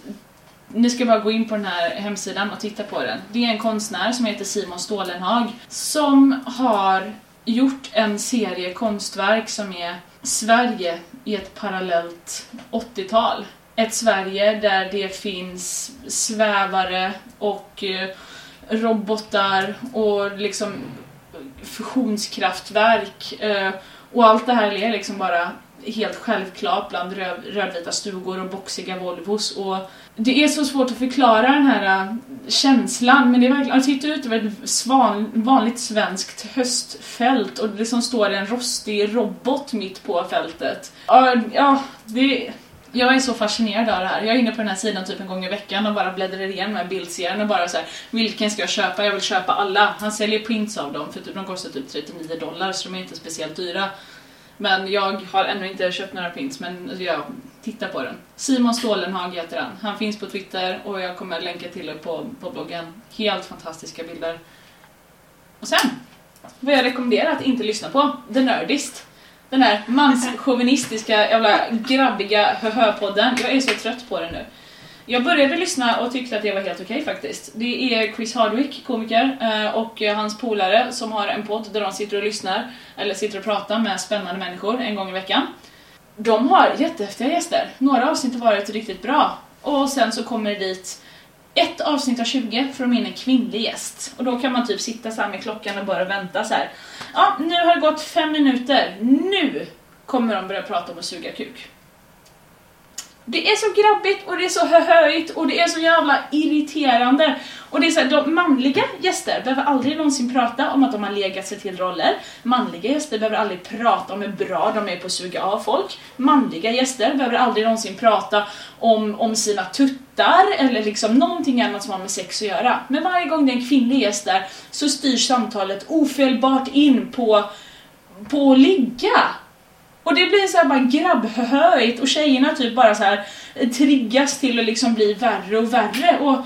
ni ska bara gå in på den här hemsidan och titta på den. Det är en konstnär som heter Simon Stålenhag som har gjort en serie konstverk som är Sverige i ett parallellt 80-tal. Ett Sverige där det finns svävare och eh, robotar och liksom fusionskraftverk eh, och allt det här är liksom bara helt självklart bland röd, rödvita stugor och boxiga Volvos och det är så svårt att förklara den här äh, känslan men det är verkligen, alltså, att titta ut över ett svan, vanligt svenskt höstfält och det som står en rostig robot mitt på fältet. Ja, det... Jag är så fascinerad av det här. Jag är inne på den här sidan typ en gång i veckan och bara bläddrar igenom den här bildserien och bara så här, vilken ska jag köpa? Jag vill köpa alla. Han säljer prints av dem för typ, de kostar typ 39 dollar så de är inte speciellt dyra. Men jag har ännu inte köpt några pins, men alltså, jag tittar på den. Simon Stålenhag heter han. Han finns på Twitter och jag kommer länka till det på, på bloggen. Helt fantastiska bilder. Och sen, vad jag rekommenderar att inte lyssna på, The Nerdist. Den här manschauvinistiska, jävla grabbiga höhö-podden. Jag är så trött på den nu. Jag började lyssna och tyckte att det var helt okej faktiskt. Det är Chris Hardwick, komiker, eh, och hans polare som har en podd där de sitter och lyssnar, eller sitter och pratar med spännande människor en gång i veckan. De har jättehäftiga gäster. Några avsnitt har varit riktigt bra. Och sen så kommer det dit ett avsnitt av 20 får de in en kvinnlig gäst. Och då kan man typ sitta så här med klockan och bara vänta så här. Ja, nu har det gått fem minuter. Nu kommer de börja prata om att suga kuk. Det är så grabbigt och det är så höhöjt och det är så jävla irriterande. Och det är så här, de manliga gäster behöver aldrig någonsin prata om att de har legat sig till roller. Manliga gäster behöver aldrig prata om hur bra de är på att suga av folk. Manliga gäster behöver aldrig någonsin prata om, om sina tuttar eller liksom någonting annat som har med sex att göra. Men varje gång det är en kvinnlig gäst där så styrs samtalet ofelbart in på, på att ligga. Och det blir så här bara grabbhöhöjt och tjejerna typ bara så här triggas till att liksom bli värre och värre och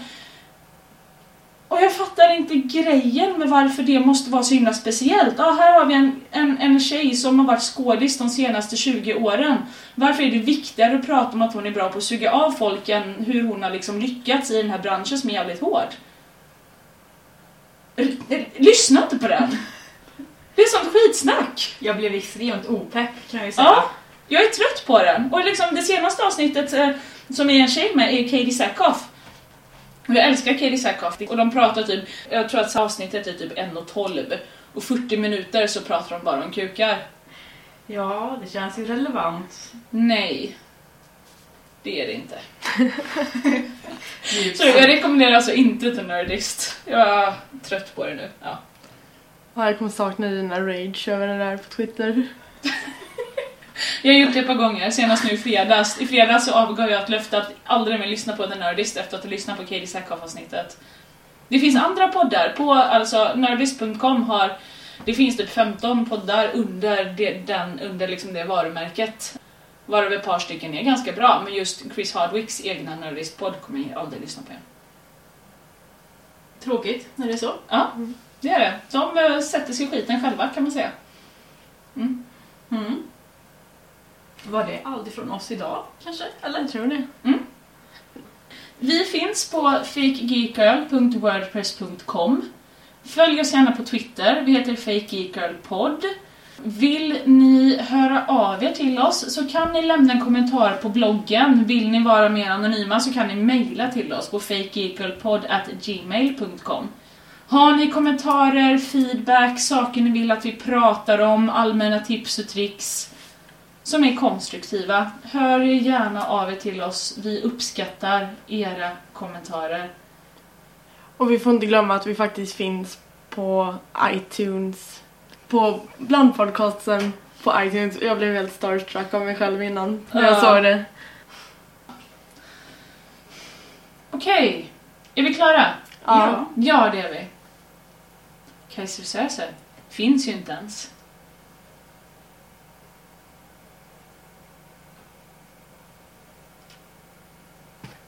och jag fattar inte grejen med varför det måste vara så himla speciellt. Ja, här har vi en, en, en tjej som har varit skådis de senaste 20 åren. Varför är det viktigare att prata om att hon är bra på att suga av folk än hur hon har liksom lyckats i den här branschen som är jävligt hård? R- Lyssna inte på den! Det är sånt skitsnack! Jag blev extremt opepp kan jag ju säga. Ja, jag är trött på den. Och liksom det senaste avsnittet eh, som är en tjej med är Katie Sackhoff. Och jag älskar Katie Sackhoff och de pratar typ, jag tror att avsnittet är typ 1.12 och 40 minuter så pratar de bara om kukar. Ja, det känns ju relevant. Nej. Det är det inte. Så jag rekommenderar alltså inte till Nerdist. Jag är trött på det nu. Ja. Ja, jag kommer sakna dina rage över det där på Twitter. Jag har gjort det ett par gånger, senast nu i fredags. I fredags så avgav jag ett löfte att aldrig mer lyssna på The Nerdist efter att ha lyssnat på Katie Sackhoff-avsnittet. Det finns andra poddar, på alltså nerdist.com har det finns typ 15 poddar under det, den, under liksom det varumärket. Varav ett par stycken är ganska bra, men just Chris Hardwicks egna Nerdist-podd kommer jag aldrig lyssna på igen. Tråkigt när det är så. Ja, det är det. De eh, sätter sig i skiten själva kan man säga. Mm. Mm. Var det allt ifrån oss idag kanske? Eller? Jag tror det. Vi finns på fakegeekgirl.wordpress.com Följ oss gärna på Twitter, vi heter fakegeekgirlpodd. Vill ni höra av er till oss så kan ni lämna en kommentar på bloggen. Vill ni vara mer anonyma så kan ni mejla till oss på fakegeekgirlpodd@gmail.com. Har ni kommentarer, feedback, saker ni vill att vi pratar om, allmänna tips och tricks som är konstruktiva, hör gärna av er till oss. Vi uppskattar era kommentarer. Och vi får inte glömma att vi faktiskt finns på iTunes. På bland podcastsen på iTunes. Jag blev helt starstruck av mig själv innan när jag Ja. såg det. Okej, är vi klara? Ja. Ja, det är vi. Kaiser finns ju inte ens.